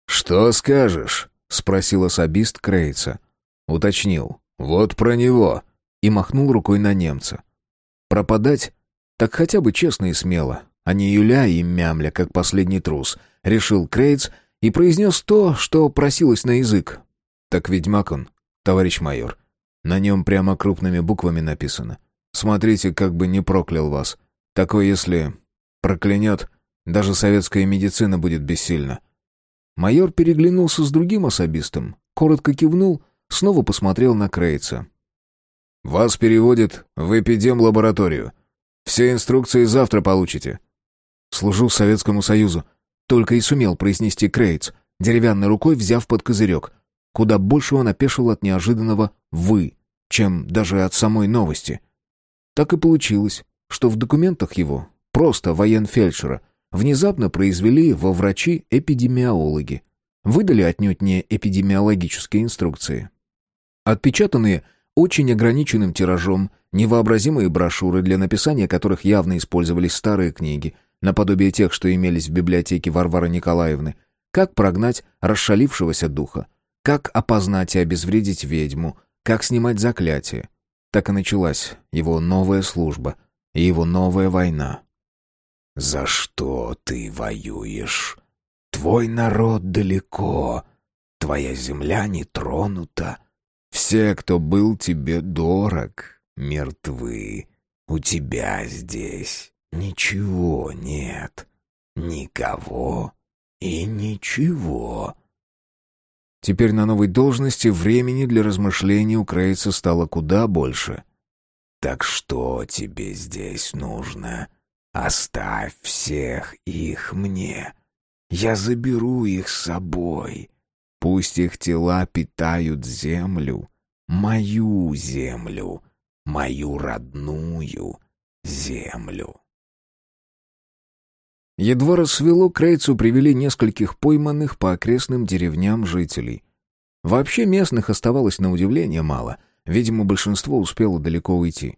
«Что скажешь?» — спросил особист Крейца. Уточнил. «Вот про него!» и махнул рукой на немца. «Пропадать? Так хотя бы честно и смело, а не юля и мямля, как последний трус», — решил Крейц и произнес то, что просилось на язык. «Так ведьмак он, товарищ майор. На нем прямо крупными буквами написано. Смотрите, как бы не проклял вас. Такой, если проклянет, даже советская медицина будет бессильна». Майор переглянулся с другим особистом, коротко кивнул — Снова посмотрел на Крейца. «Вас переводят в эпидемлабораторию. Все инструкции завтра получите». «Служу Советскому Союзу», — только и сумел произнести Крейц, деревянной рукой взяв под козырек. Куда больше он опешил от неожиданного «вы», чем даже от самой новости. Так и получилось, что в документах его, просто военфельдшера, внезапно произвели во врачи-эпидемиологи. Выдали отнюдь не эпидемиологические инструкции. Отпечатанные очень ограниченным тиражом невообразимые брошюры, для написания которых явно использовались старые книги, наподобие тех, что имелись в библиотеке Варвары Николаевны, как прогнать расшалившегося духа, как опознать и обезвредить ведьму, как снимать заклятие. Так и началась его новая служба и его новая война. «За что ты воюешь? Твой народ далеко, твоя земля не тронута, все, кто был тебе дорог, мертвы. У тебя здесь ничего нет. Никого и ничего. Теперь на новой должности времени для размышлений у Крейца стало куда больше. «Так что тебе здесь нужно? Оставь всех их мне. Я заберу их с собой. Пусть их тела питают землю, мою землю, мою родную землю. Едва рассвело, к Рейцу привели нескольких пойманных по окрестным деревням жителей. Вообще местных оставалось на удивление мало, видимо, большинство успело далеко уйти.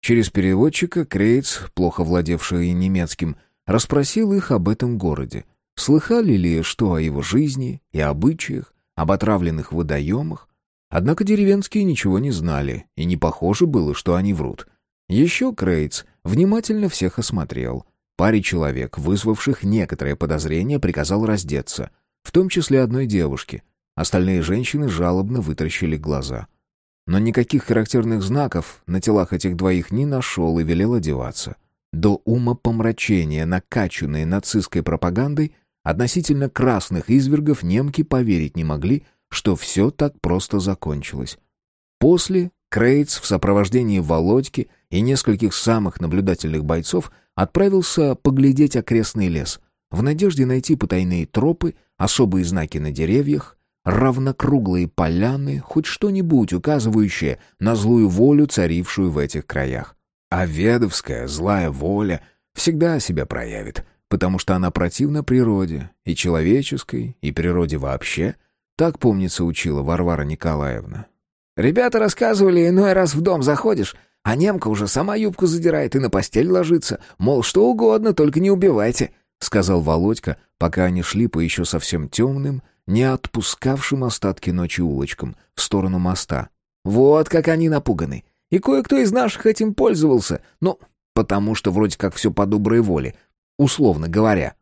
Через переводчика Крейц, плохо владевший немецким, расспросил их об этом городе. Слыхали ли что о его жизни и обычаях, об отравленных водоемах? Однако деревенские ничего не знали, и не похоже было, что они врут. Еще Крейц внимательно всех осмотрел. Паре человек, вызвавших некоторое подозрение, приказал раздеться, в том числе одной девушке. Остальные женщины жалобно вытаращили глаза. Но никаких характерных знаков на телах этих двоих не нашел и велел одеваться. До ума помрачения, накачанные нацистской пропагандой, Относительно красных извергов немки поверить не могли, что все так просто закончилось. После Крейтс в сопровождении Володьки и нескольких самых наблюдательных бойцов отправился поглядеть окрестный лес, в надежде найти потайные тропы, особые знаки на деревьях, равнокруглые поляны, хоть что-нибудь указывающее на злую волю, царившую в этих краях. А ведовская злая воля всегда себя проявит, потому что она противна природе, и человеческой, и природе вообще. Так, помнится, учила Варвара Николаевна. «Ребята рассказывали, иной раз в дом заходишь, а немка уже сама юбку задирает и на постель ложится, мол, что угодно, только не убивайте», — сказал Володька, пока они шли по еще совсем темным, не отпускавшим остатки ночи улочкам, в сторону моста. «Вот как они напуганы. И кое-кто из наших этим пользовался. Ну, потому что вроде как все по доброй воле, условно говоря».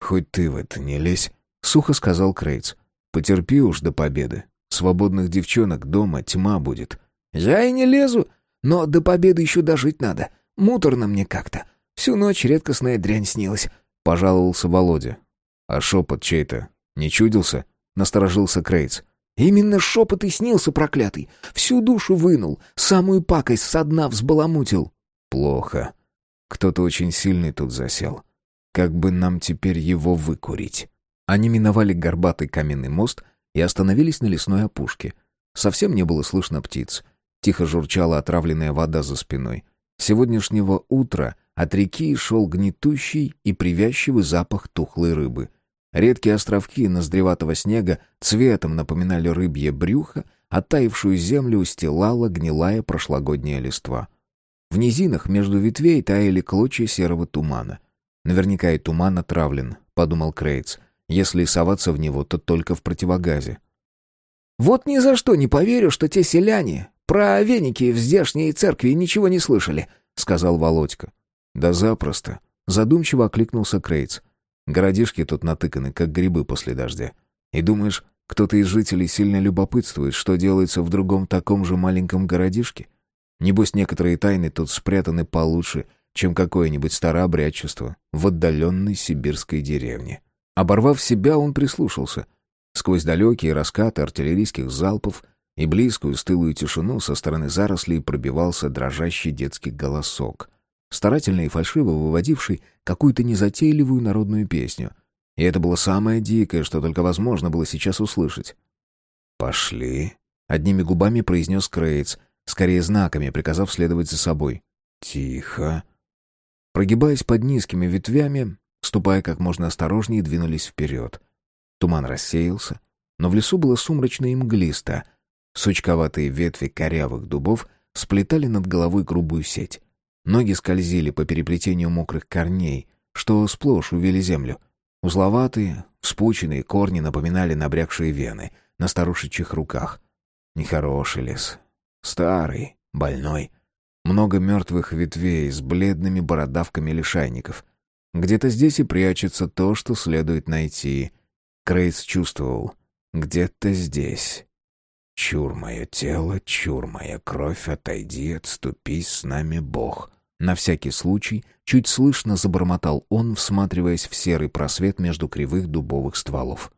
«Хоть ты в это не лезь», — сухо сказал Крейц. «Потерпи уж до победы. Свободных девчонок дома тьма будет». «Я и не лезу, но до победы еще дожить надо. Муторно мне как-то. Всю ночь редкостная дрянь снилась», — пожаловался Володя. «А шепот чей-то не чудился?» — насторожился Крейц. «Именно шепот и снился, проклятый. Всю душу вынул, самую пакость со дна взбаламутил». «Плохо. Кто-то очень сильный тут засел. Как бы нам теперь его выкурить?» Они миновали горбатый каменный мост и остановились на лесной опушке. Совсем не было слышно птиц. Тихо журчала отравленная вода за спиной. Сегодняшнего утра от реки шел гнетущий и привязчивый запах тухлой рыбы — Редкие островки ноздреватого снега цветом напоминали рыбье брюхо, оттаившую землю устилала гнилая прошлогодняя листва. В низинах между ветвей таяли клочья серого тумана. Наверняка и туман отравлен, подумал Крейтс. Если соваться в него, то только в противогазе. «Вот ни за что не поверю, что те селяне про веники в здешней церкви ничего не слышали», — сказал Володька. «Да запросто», — задумчиво окликнулся Крейтс. Городишки тут натыканы, как грибы после дождя. И думаешь, кто-то из жителей сильно любопытствует, что делается в другом таком же маленьком городишке? Небось, некоторые тайны тут спрятаны получше, чем какое-нибудь старообрядчество в отдаленной сибирской деревне. Оборвав себя, он прислушался. Сквозь далекие раскаты артиллерийских залпов и близкую стылую тишину со стороны зарослей пробивался дрожащий детский голосок старательно и фальшиво выводивший какую-то незатейливую народную песню. И это было самое дикое, что только возможно было сейчас услышать. «Пошли», — одними губами произнес Крейтс, скорее знаками, приказав следовать за собой. «Тихо». Прогибаясь под низкими ветвями, ступая как можно осторожнее, двинулись вперед. Туман рассеялся, но в лесу было сумрачно и мглисто. Сучковатые ветви корявых дубов сплетали над головой грубую сеть. Ноги скользили по переплетению мокрых корней, что сплошь увели землю. Узловатые, вспученные корни напоминали набрякшие вены на старушечьих руках. Нехороший лес. Старый, больной. Много мертвых ветвей с бледными бородавками лишайников. Где-то здесь и прячется то, что следует найти. Крейс чувствовал. Где-то здесь. «Чур мое тело, чур моя кровь, отойди, отступись с нами, Бог». На всякий случай, чуть слышно забормотал он, всматриваясь в серый просвет между кривых дубовых стволов.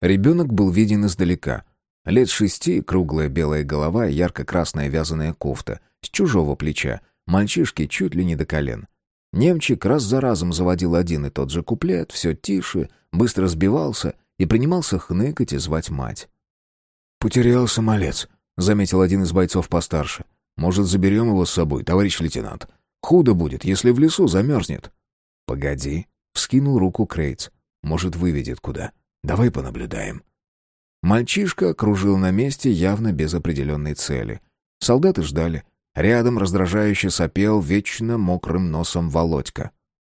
Ребенок был виден издалека. Лет шести, круглая белая голова и ярко-красная вязаная кофта, с чужого плеча, мальчишки чуть ли не до колен. Немчик раз за разом заводил один и тот же куплет, все тише, быстро сбивался и принимался хныкать и звать мать. «Потерялся малец», — заметил один из бойцов постарше. «Может, заберем его с собой, товарищ лейтенант? Худо будет, если в лесу замерзнет». «Погоди», — вскинул руку Крейтс. «Может, выведет куда. Давай понаблюдаем». Мальчишка кружил на месте явно без определенной цели. Солдаты ждали. Рядом раздражающе сопел вечно мокрым носом Володька.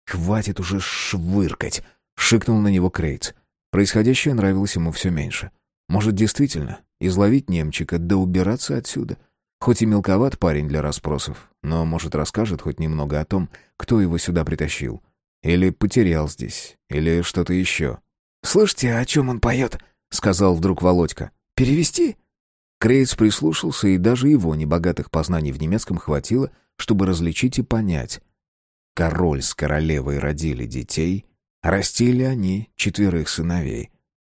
«Хватит уже швыркать!» — шикнул на него Крейтс. Происходящее нравилось ему все меньше. Может, действительно, изловить немчика, да убираться отсюда? Хоть и мелковат парень для расспросов, но, может, расскажет хоть немного о том, кто его сюда притащил. Или потерял здесь, или что-то еще. «Слышите, о чем он поет?» — сказал вдруг Володька. «Перевести?» Крейц прислушался, и даже его небогатых познаний в немецком хватило, чтобы различить и понять. Король с королевой родили детей, растили они четверых сыновей.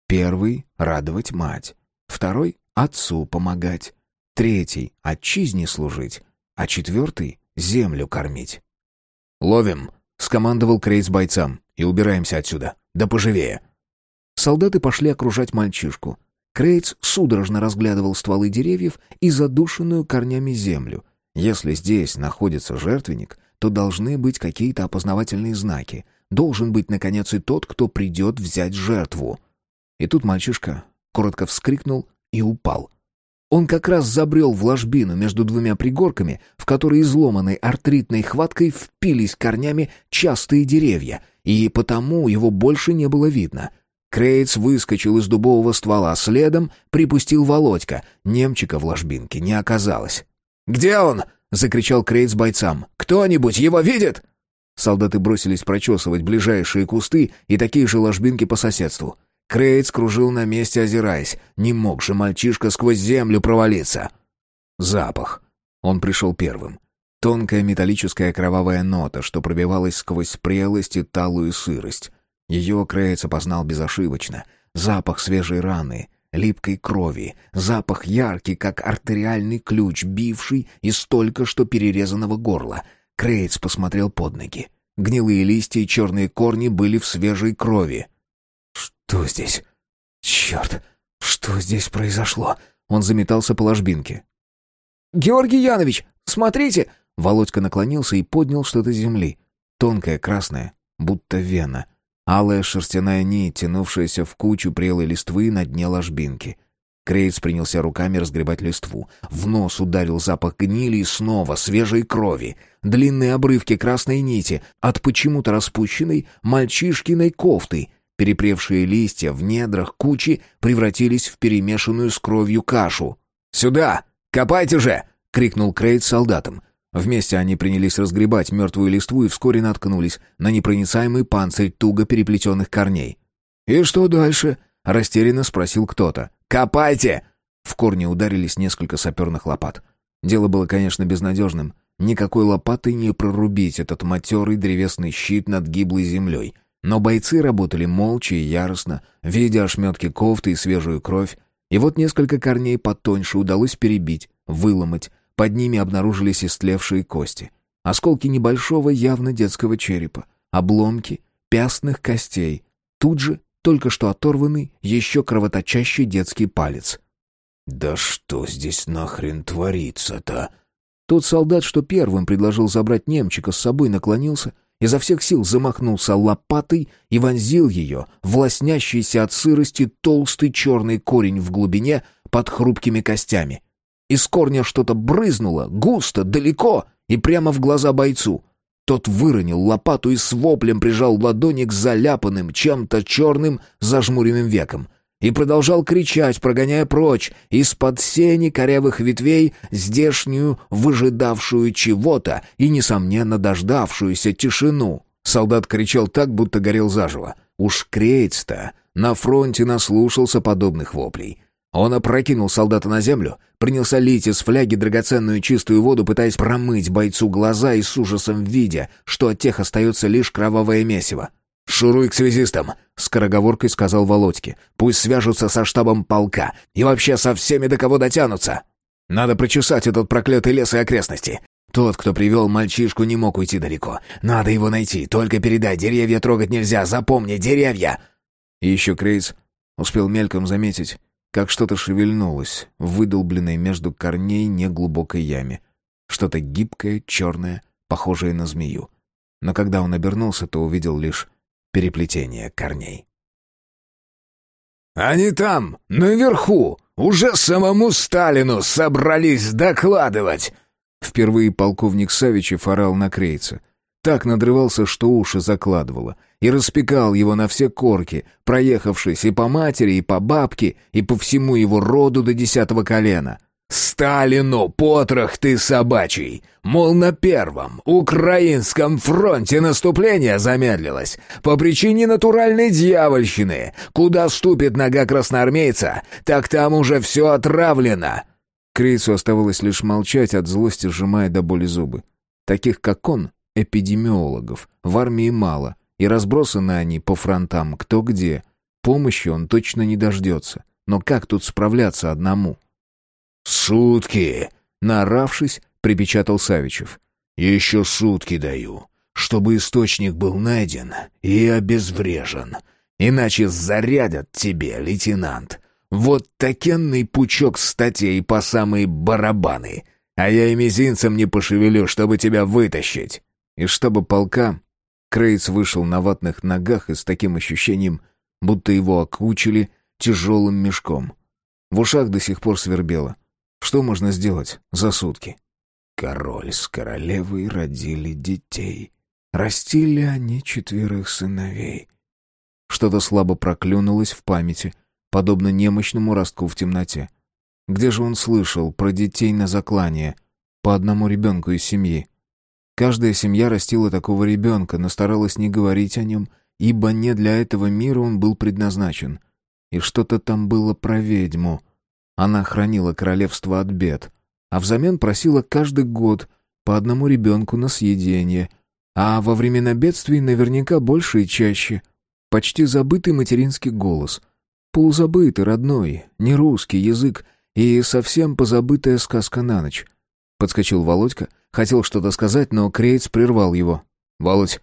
Первый — радовать мать, второй — отцу помогать, третий — отчизне служить, а четвертый — землю кормить. «Ловим!» — скомандовал Крейс бойцам. «И убираемся отсюда. Да поживее!» Солдаты пошли окружать мальчишку. Крейтс судорожно разглядывал стволы деревьев и задушенную корнями землю. Если здесь находится жертвенник, то должны быть какие-то опознавательные знаки. Должен быть, наконец, и тот, кто придет взять жертву. И тут мальчишка коротко вскрикнул и упал. Он как раз забрел в ложбину между двумя пригорками, в которые изломанной артритной хваткой впились корнями частые деревья, и потому его больше не было видно. Крейтс выскочил из дубового ствола, следом припустил Володька. Немчика в ложбинке не оказалось. «Где он?» — закричал Крейтс бойцам. «Кто-нибудь его видит?» Солдаты бросились прочесывать ближайшие кусты и такие же ложбинки по соседству. Крейтс кружил на месте, озираясь. Не мог же мальчишка сквозь землю провалиться. Запах. Он пришел первым. Тонкая металлическая кровавая нота, что пробивалась сквозь прелость и талую сырость. Ее Крейтс опознал безошибочно. Запах свежей раны, липкой крови, запах яркий, как артериальный ключ, бивший из только что перерезанного горла. Крейтс посмотрел под ноги. Гнилые листья и черные корни были в свежей крови. «Что здесь? Черт! Что здесь произошло?» Он заметался по ложбинке. «Георгий Янович, смотрите!» Володька наклонился и поднял что-то с земли. Тонкое, красное, будто вена. Алая шерстяная нить, тянувшаяся в кучу прелой листвы на дне ложбинки. Крейц принялся руками разгребать листву. В нос ударил запах гнили и снова свежей крови. Длинные обрывки красной нити от почему-то распущенной мальчишкиной кофты — Перепревшие листья в недрах кучи превратились в перемешанную с кровью кашу. «Сюда! Копайте же!» — крикнул Крейт солдатам. Вместе они принялись разгребать мертвую листву и вскоре наткнулись на непроницаемый панцирь туго переплетенных корней. «И что дальше?» — растерянно спросил кто-то. «Копайте!» В корни ударились несколько саперных лопат. Дело было, конечно, безнадежным. Никакой лопатой не прорубить этот матерый древесный щит над гиблой землей — но бойцы работали молча и яростно, видя ошметки кофты и свежую кровь. И вот несколько корней потоньше удалось перебить, выломать. Под ними обнаружились истлевшие кости. Осколки небольшого, явно детского черепа. Обломки пястных костей. Тут же только что оторванный, еще кровоточащий детский палец. «Да что здесь нахрен творится-то?» Тот солдат, что первым предложил забрать немчика с собой, наклонился — изо всех сил замахнулся лопатой и вонзил ее в лоснящийся от сырости толстый черный корень в глубине под хрупкими костями. Из корня что-то брызнуло, густо, далеко и прямо в глаза бойцу. Тот выронил лопату и с воплем прижал ладони к заляпанным чем-то черным зажмуренным веком и продолжал кричать, прогоняя прочь из-под сени корявых ветвей здешнюю, выжидавшую чего-то и, несомненно, дождавшуюся тишину. Солдат кричал так, будто горел заживо. Уж Крейц-то на фронте наслушался подобных воплей. Он опрокинул солдата на землю, принялся лить из фляги драгоценную чистую воду, пытаясь промыть бойцу глаза и с ужасом видя, что от тех остается лишь кровавое месиво. «Шуруй к связистам», — скороговоркой сказал Володьке. «Пусть свяжутся со штабом полка и вообще со всеми, до кого дотянутся. Надо прочесать этот проклятый лес и окрестности. Тот, кто привел мальчишку, не мог уйти далеко. Надо его найти, только передай, деревья трогать нельзя, запомни, деревья!» И еще Крейс успел мельком заметить, как что-то шевельнулось в выдолбленной между корней неглубокой яме. Что-то гибкое, черное, похожее на змею. Но когда он обернулся, то увидел лишь переплетение корней. «Они там, наверху, уже самому Сталину собрались докладывать!» Впервые полковник Савичев орал на крейца. Так надрывался, что уши закладывало, и распекал его на все корки, проехавшись и по матери, и по бабке, и по всему его роду до десятого колена. Сталину потрох ты собачий! Мол, на первом украинском фронте наступление замедлилось по причине натуральной дьявольщины. Куда ступит нога красноармейца, так там уже все отравлено!» Крейцу оставалось лишь молчать от злости, сжимая до боли зубы. Таких, как он, эпидемиологов, в армии мало, и разбросаны они по фронтам кто где. Помощи он точно не дождется. Но как тут справляться одному?» «Сутки!» — наоравшись, припечатал Савичев. «Еще сутки даю, чтобы источник был найден и обезврежен. Иначе зарядят тебе, лейтенант. Вот такенный пучок статей по самые барабаны, а я и мизинцем не пошевелю, чтобы тебя вытащить». И чтобы полка, Крейц вышел на ватных ногах и с таким ощущением, будто его окучили тяжелым мешком. В ушах до сих пор свербело. Что можно сделать за сутки? Король с королевой родили детей. Растили они четверых сыновей. Что-то слабо проклюнулось в памяти, подобно немощному ростку в темноте. Где же он слышал про детей на заклание? По одному ребенку из семьи. Каждая семья растила такого ребенка, но старалась не говорить о нем, ибо не для этого мира он был предназначен. И что-то там было про ведьму. Она хранила королевство от бед, а взамен просила каждый год по одному ребенку на съедение, а во времена бедствий наверняка больше и чаще. Почти забытый материнский голос. Полузабытый, родной, не русский язык и совсем позабытая сказка на ночь. Подскочил Володька, хотел что-то сказать, но Крейц прервал его. «Володь,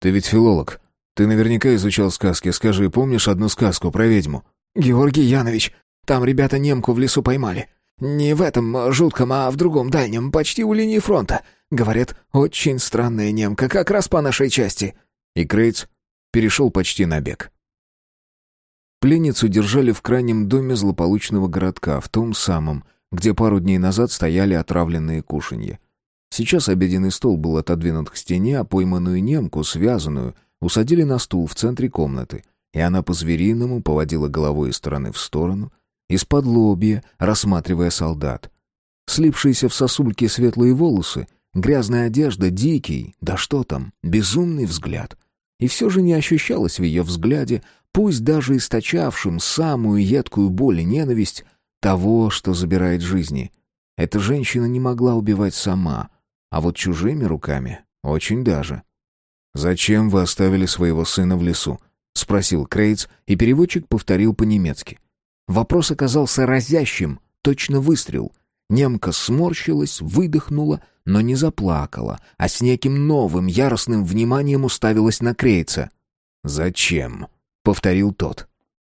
ты ведь филолог. Ты наверняка изучал сказки. Скажи, помнишь одну сказку про ведьму?» «Георгий Янович, там ребята немку в лесу поймали. Не в этом жутком, а в другом дальнем, почти у линии фронта. Говорят, очень странная немка, как раз по нашей части». И Крейц перешел почти на бег. Пленницу держали в крайнем доме злополучного городка, в том самом, где пару дней назад стояли отравленные кушанья. Сейчас обеденный стол был отодвинут к стене, а пойманную немку, связанную, усадили на стул в центре комнаты, и она по-звериному поводила головой из стороны в сторону, из-под лобья, рассматривая солдат. Слипшиеся в сосульки светлые волосы, грязная одежда, дикий, да что там, безумный взгляд. И все же не ощущалось в ее взгляде, пусть даже источавшим самую едкую боль и ненависть, того, что забирает жизни. Эта женщина не могла убивать сама, а вот чужими руками очень даже. «Зачем вы оставили своего сына в лесу?» — спросил Крейц, и переводчик повторил по-немецки. Вопрос оказался разящим, точно выстрел. Немка сморщилась, выдохнула, но не заплакала, а с неким новым яростным вниманием уставилась на Крейца. «Зачем?» — повторил тот.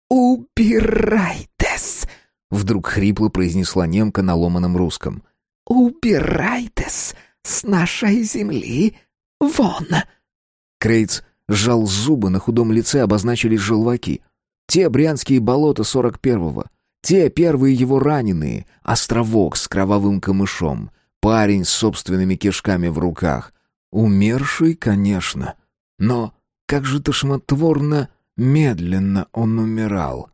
«Убирайтесь!» — вдруг хрипло произнесла немка на ломаном русском. «Убирайтесь с нашей земли вон!» Крейц сжал зубы, на худом лице обозначились желваки — те брянские болота сорок первого, те первые его раненые, островок с кровавым камышом, парень с собственными кишками в руках. Умерший, конечно, но как же тошнотворно медленно он умирал.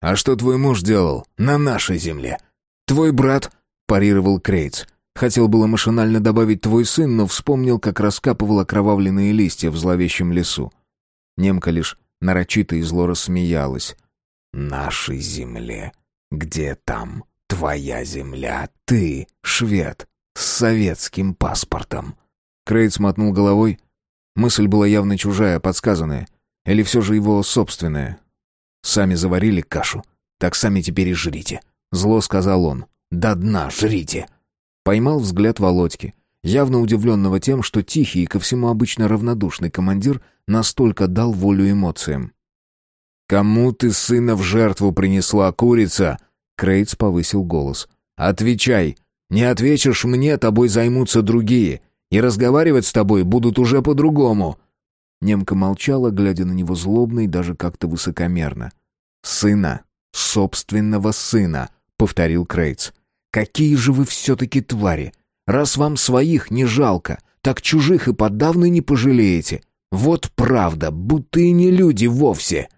«А что твой муж делал на нашей земле?» «Твой брат», — парировал Крейц. Хотел было машинально добавить «твой сын», но вспомнил, как раскапывал окровавленные листья в зловещем лесу. Немка лишь нарочито и зло рассмеялась. «Нашей земле? Где там твоя земля? Ты, швед, с советским паспортом?» Крейт мотнул головой. Мысль была явно чужая, подсказанная. Или все же его собственная. «Сами заварили кашу, так сами теперь и жрите», — зло сказал он. «До дна жрите!» Поймал взгляд Володьки явно удивленного тем, что тихий и ко всему обычно равнодушный командир настолько дал волю эмоциям. «Кому ты сына в жертву принесла, курица?» Крейтс повысил голос. «Отвечай! Не ответишь мне, тобой займутся другие, и разговаривать с тобой будут уже по-другому!» Немка молчала, глядя на него злобно и даже как-то высокомерно. «Сына! Собственного сына!» — повторил Крейтс. «Какие же вы все-таки твари! Раз вам своих не жалко, так чужих и подавно не пожалеете. Вот правда, будто и не люди вовсе.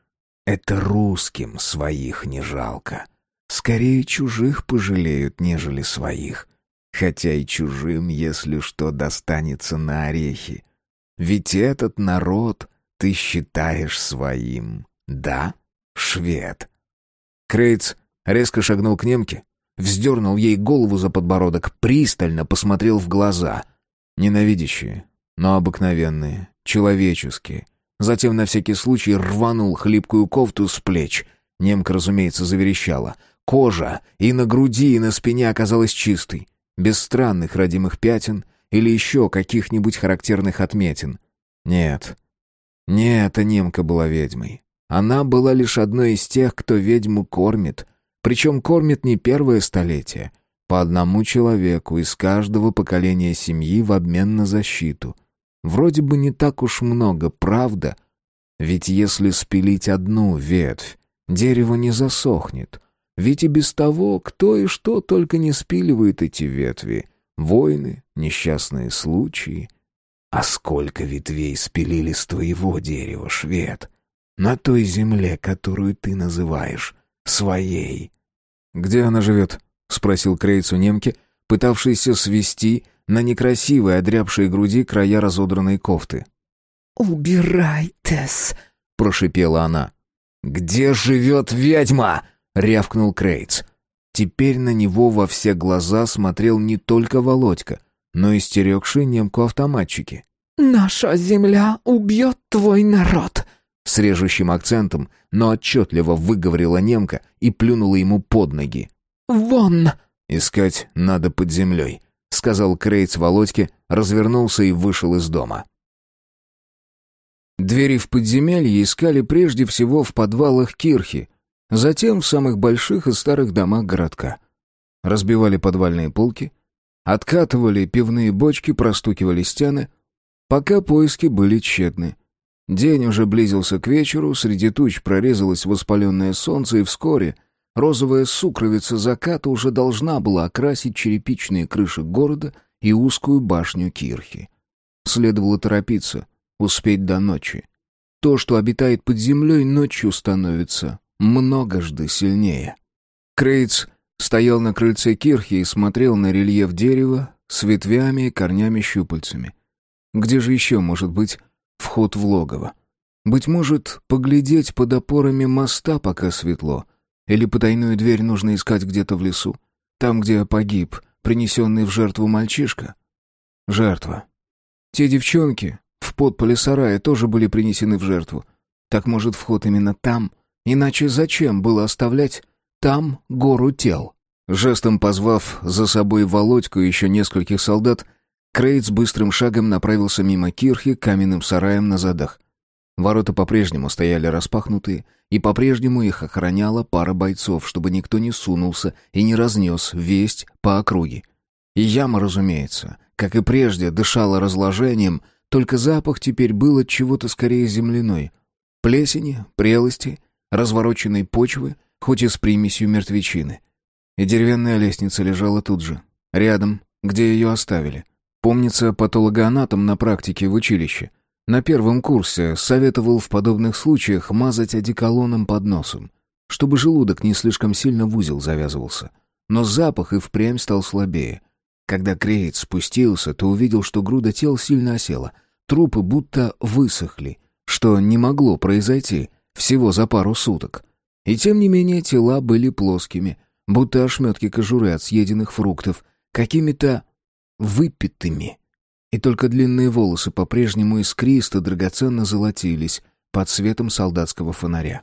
Это русским своих не жалко. Скорее чужих пожалеют, нежели своих. Хотя и чужим, если что, достанется на орехи. Ведь этот народ ты считаешь своим, да, швед?» Крейц резко шагнул к немке, вздернул ей голову за подбородок, пристально посмотрел в глаза. Ненавидящие, но обыкновенные, человеческие. Затем на всякий случай рванул хлипкую кофту с плеч. Немка, разумеется, заверещала. Кожа и на груди, и на спине оказалась чистой, без странных родимых пятен или еще каких-нибудь характерных отметин. Нет, не эта немка была ведьмой. Она была лишь одной из тех, кто ведьму кормит. Причем кормит не первое столетие. По одному человеку из каждого поколения семьи в обмен на защиту. Вроде бы не так уж много, правда? Ведь если спилить одну ветвь, дерево не засохнет. Ведь и без того, кто и что только не спиливает эти ветви. Войны, несчастные случаи. А сколько ветвей спилили с твоего дерева, швед? На той земле, которую ты называешь своей. «Где она живет?» — спросил Крейц у немки, пытавшийся свести на некрасивой, одрябшей груди края разодранной кофты. «Убирайтесь!» — прошипела она. «Где живет ведьма?» — рявкнул Крейц. Теперь на него во все глаза смотрел не только Володька, но и стерегшие немку автоматчики. «Наша земля убьет твой народ!» С режущим акцентом, но отчетливо выговорила немка и плюнула ему под ноги. «Вон!» «Искать надо под землей», — сказал Крейц Володьке, развернулся и вышел из дома. Двери в подземелье искали прежде всего в подвалах кирхи, затем в самых больших и старых домах городка. Разбивали подвальные полки, откатывали пивные бочки, простукивали стены, пока поиски были тщетны. День уже близился к вечеру, среди туч прорезалось воспаленное солнце, и вскоре розовая сукровица заката уже должна была окрасить черепичные крыши города и узкую башню кирхи. Следовало торопиться — успеть до ночи. То, что обитает под землей, ночью становится многожды сильнее. Крейц стоял на крыльце кирхи и смотрел на рельеф дерева с ветвями и корнями-щупальцами. Где же еще может быть вход в логово? Быть может, поглядеть под опорами моста, пока светло, или потайную дверь нужно искать где-то в лесу, там, где погиб, принесенный в жертву мальчишка? Жертва. Те девчонки, в подполе сарая тоже были принесены в жертву. Так может, вход именно там? Иначе зачем было оставлять там гору тел? Жестом позвав за собой Володьку и еще нескольких солдат, Крейц быстрым шагом направился мимо кирхи к каменным сараям на задах. Ворота по-прежнему стояли распахнутые, и по-прежнему их охраняла пара бойцов, чтобы никто не сунулся и не разнес весть по округе. И яма, разумеется, как и прежде, дышала разложением, только запах теперь был от чего-то скорее земляной. Плесени, прелости, развороченной почвы, хоть и с примесью мертвечины. И деревянная лестница лежала тут же, рядом, где ее оставили. Помнится, патологоанатом на практике в училище. На первом курсе советовал в подобных случаях мазать одеколоном под носом, чтобы желудок не слишком сильно в узел завязывался. Но запах и впрямь стал слабее. Когда Креец спустился, то увидел, что груда тел сильно осела — Трупы будто высохли, что не могло произойти всего за пару суток. И тем не менее тела были плоскими, будто ошметки кожуры от съеденных фруктов, какими-то выпитыми. И только длинные волосы по-прежнему искристо драгоценно золотились под светом солдатского фонаря.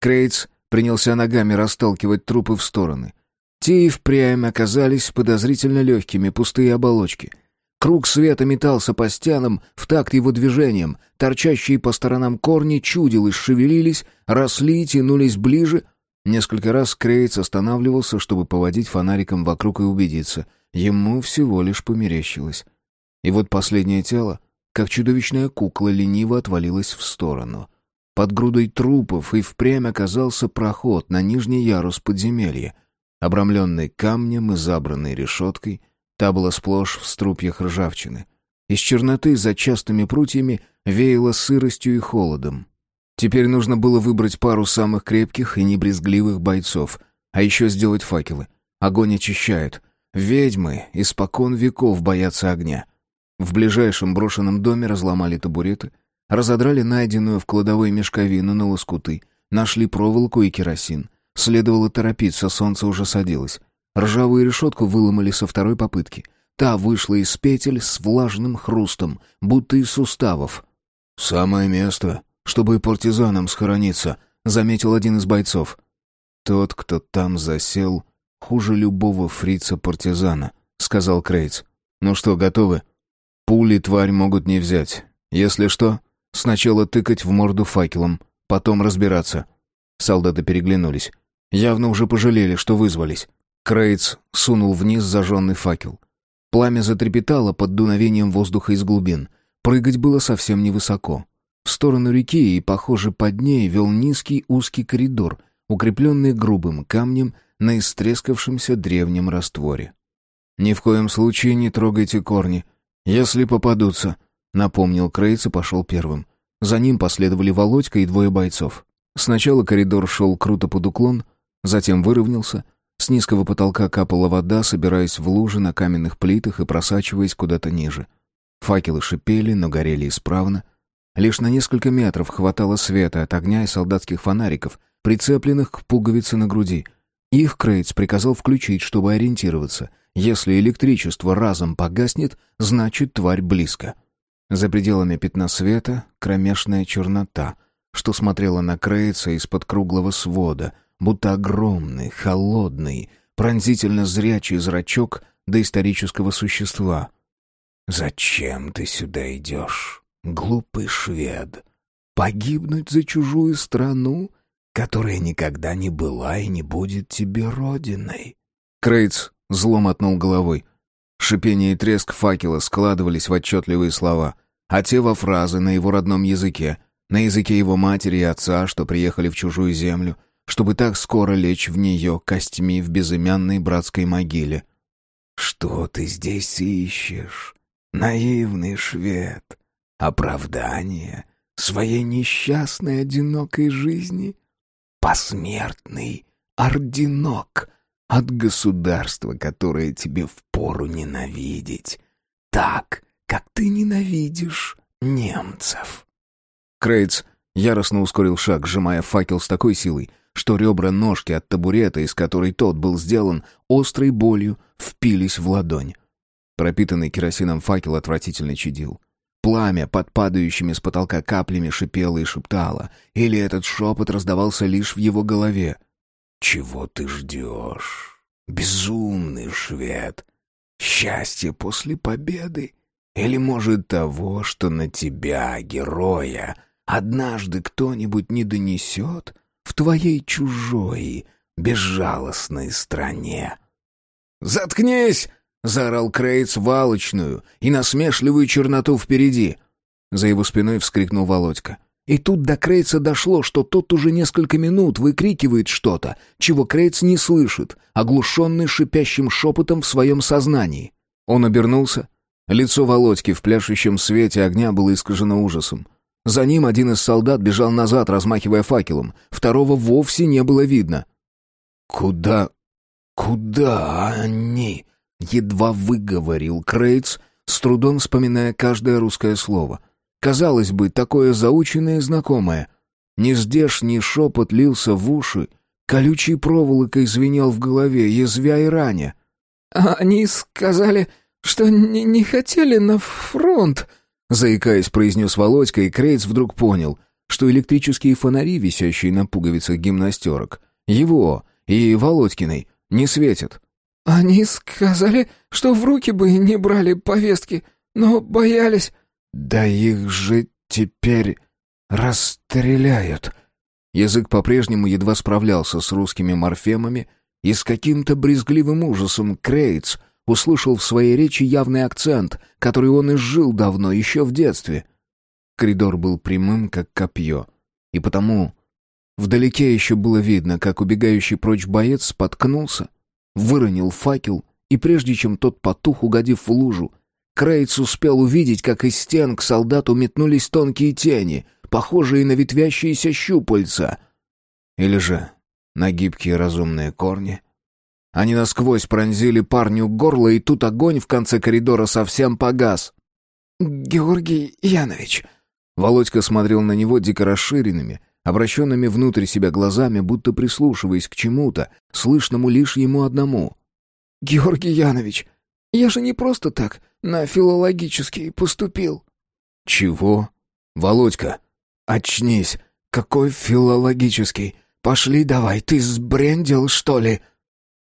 Крейтс принялся ногами расталкивать трупы в стороны. Те и впрямь оказались подозрительно легкими, пустые оболочки — Круг света метался по стенам в такт его движением. Торчащие по сторонам корни чудилось шевелились, росли, тянулись ближе. Несколько раз Крейц останавливался, чтобы поводить фонариком вокруг и убедиться. Ему всего лишь померещилось. И вот последнее тело, как чудовищная кукла, лениво отвалилось в сторону. Под грудой трупов и впрямь оказался проход на нижний ярус подземелья, обрамленный камнем и забранный решеткой — Та была сплошь в струпьях ржавчины. Из черноты за частыми прутьями веяло сыростью и холодом. Теперь нужно было выбрать пару самых крепких и небрезгливых бойцов, а еще сделать факелы. Огонь очищает. Ведьмы испокон веков боятся огня. В ближайшем брошенном доме разломали табуреты, разодрали найденную в кладовой мешковину на лоскуты, нашли проволоку и керосин. Следовало торопиться, солнце уже садилось. Ржавую решетку выломали со второй попытки. Та вышла из петель с влажным хрустом, будто из суставов. «Самое место, чтобы партизанам схорониться», — заметил один из бойцов. Тот, кто там засел, хуже любого фрица-партизана, сказал Крейц. Ну что, готовы? Пули тварь могут не взять. Если что, сначала тыкать в морду факелом, потом разбираться. Солдаты переглянулись. Явно уже пожалели, что вызвались. Крейц сунул вниз зажженный факел. Пламя затрепетало под дуновением воздуха из глубин. Прыгать было совсем невысоко. В сторону реки и, похоже, под ней вел низкий узкий коридор, укрепленный грубым камнем на истрескавшемся древнем растворе. «Ни в коем случае не трогайте корни, если попадутся», — напомнил Крейц и пошел первым. За ним последовали Володька и двое бойцов. Сначала коридор шел круто под уклон, затем выровнялся, с низкого потолка капала вода, собираясь в лужи на каменных плитах и просачиваясь куда-то ниже. Факелы шипели, но горели исправно. Лишь на несколько метров хватало света от огня и солдатских фонариков, прицепленных к пуговице на груди. Их Крейтс приказал включить, чтобы ориентироваться. Если электричество разом погаснет, значит тварь близко. За пределами пятна света кромешная чернота, что смотрела на Крейтса из-под круглого свода — будто огромный, холодный, пронзительно зрячий зрачок доисторического существа. «Зачем ты сюда идешь, глупый швед? Погибнуть за чужую страну, которая никогда не была и не будет тебе родиной?» Крейц зло мотнул головой. Шипение и треск факела складывались в отчетливые слова, а те во фразы на его родном языке, на языке его матери и отца, что приехали в чужую землю — чтобы так скоро лечь в нее костьми в безымянной братской могиле. «Что ты здесь ищешь, наивный швед? Оправдание своей несчастной одинокой жизни? Посмертный орденок от государства, которое тебе впору ненавидеть, так, как ты ненавидишь немцев». Крейц яростно ускорил шаг, сжимая факел с такой силой, что ребра ножки от табурета, из которой тот был сделан, острой болью впились в ладонь. Пропитанный керосином факел отвратительно чадил. Пламя под падающими с потолка каплями шипело и шептало, или этот шепот раздавался лишь в его голове. «Чего ты ждешь, безумный швед? Счастье после победы? Или, может, того, что на тебя, героя, однажды кто-нибудь не донесет?» в твоей чужой, безжалостной стране. «Заткнись!» — заорал Крейц валочную и насмешливую черноту впереди. За его спиной вскрикнул Володька. И тут до Крейца дошло, что тот уже несколько минут выкрикивает что-то, чего Крейц не слышит, оглушенный шипящим шепотом в своем сознании. Он обернулся. Лицо Володьки в пляшущем свете огня было искажено ужасом. За ним один из солдат бежал назад, размахивая факелом. Второго вовсе не было видно. «Куда... куда они?» — едва выговорил Крейтс, с трудом вспоминая каждое русское слово. Казалось бы, такое заученное и знакомое. Нездешний шепот лился в уши, колючей проволокой звенел в голове, язвя и раня. «Они сказали, что не, не хотели на фронт», Заикаясь, произнес Володька, и Крейц вдруг понял, что электрические фонари, висящие на пуговицах гимнастерок, его и Володькиной, не светят. «Они сказали, что в руки бы не брали повестки, но боялись...» «Да их же теперь расстреляют!» Язык по-прежнему едва справлялся с русскими морфемами, и с каким-то брезгливым ужасом Крейц услышал в своей речи явный акцент, который он изжил давно, еще в детстве. Коридор был прямым, как копье, и потому вдалеке еще было видно, как убегающий прочь боец споткнулся, выронил факел, и прежде чем тот потух, угодив в лужу, Крейц успел увидеть, как из стен к солдату метнулись тонкие тени, похожие на ветвящиеся щупальца. Или же на гибкие разумные корни — они насквозь пронзили парню горло, и тут огонь в конце коридора совсем погас. «Георгий Янович...» Володька смотрел на него дико расширенными, обращенными внутрь себя глазами, будто прислушиваясь к чему-то, слышному лишь ему одному. «Георгий Янович, я же не просто так на филологический поступил». «Чего? Володька, очнись! Какой филологический? Пошли давай, ты сбрендил, что ли?»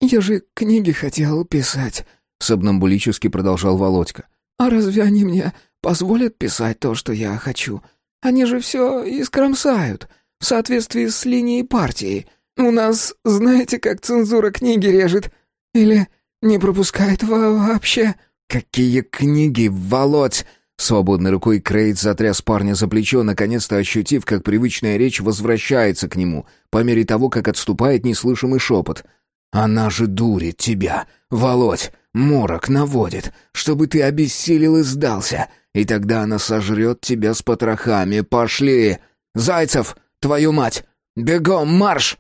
«Я же книги хотел писать», — сомнамбулически продолжал Володька. «А разве они мне позволят писать то, что я хочу? Они же все искромсают, соответствии с линией партии. У нас, знаете, как цензура книги режет? Или не пропускает вообще?» «Какие книги, Володь!» Свободной рукой Крейт затряс парня за плечо, наконец-то ощутив, как привычная речь возвращается к нему, по мере того, как отступает неслышимый шепот. «Она же дурит тебя, Володь, морок наводит, чтобы ты обессилел и сдался, и тогда она сожрет тебя с потрохами. Пошли! Зайцев, твою мать! Бегом, марш!»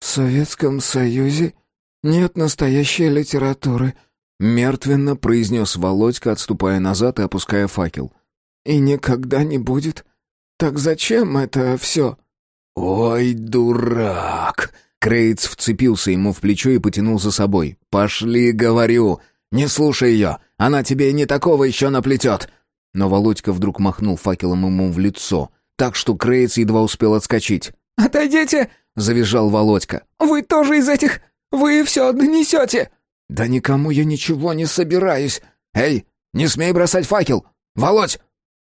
«В Советском Союзе нет настоящей литературы», Мертвенно произнес Володька, отступая назад и опуская факел. «И никогда не будет. Так зачем это все?» «Ой, дурак!» Крейтс вцепился ему в плечо и потянул за собой. «Пошли, говорю! Не слушай ее! Она тебе не такого еще наплетет!» Но Володька вдруг махнул факелом ему в лицо, так что Крейтс едва успел отскочить. «Отойдите!» — завизжал Володька. «Вы тоже из этих... Вы все донесете!» «Да никому я ничего не собираюсь! Эй, не смей бросать факел! Володь!»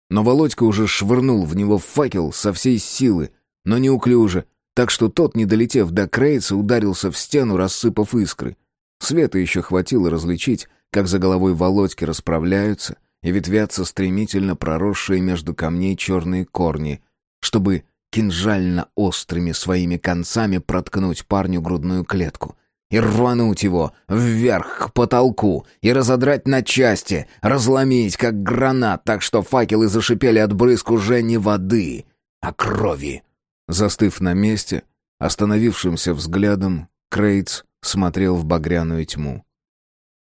Но Володька уже швырнул в него факел со всей силы, но неуклюже, так что тот, не долетев до Крейца, ударился в стену, рассыпав искры. Света еще хватило различить, как за головой Володьки расправляются и ветвятся стремительно проросшие между камней черные корни, чтобы кинжально острыми своими концами проткнуть парню грудную клетку — и рвануть его вверх к потолку и разодрать на части, разломить, как гранат, так что факелы зашипели от брызг уже не воды, а крови. Застыв на месте, остановившимся взглядом, Крейтс смотрел в багряную тьму.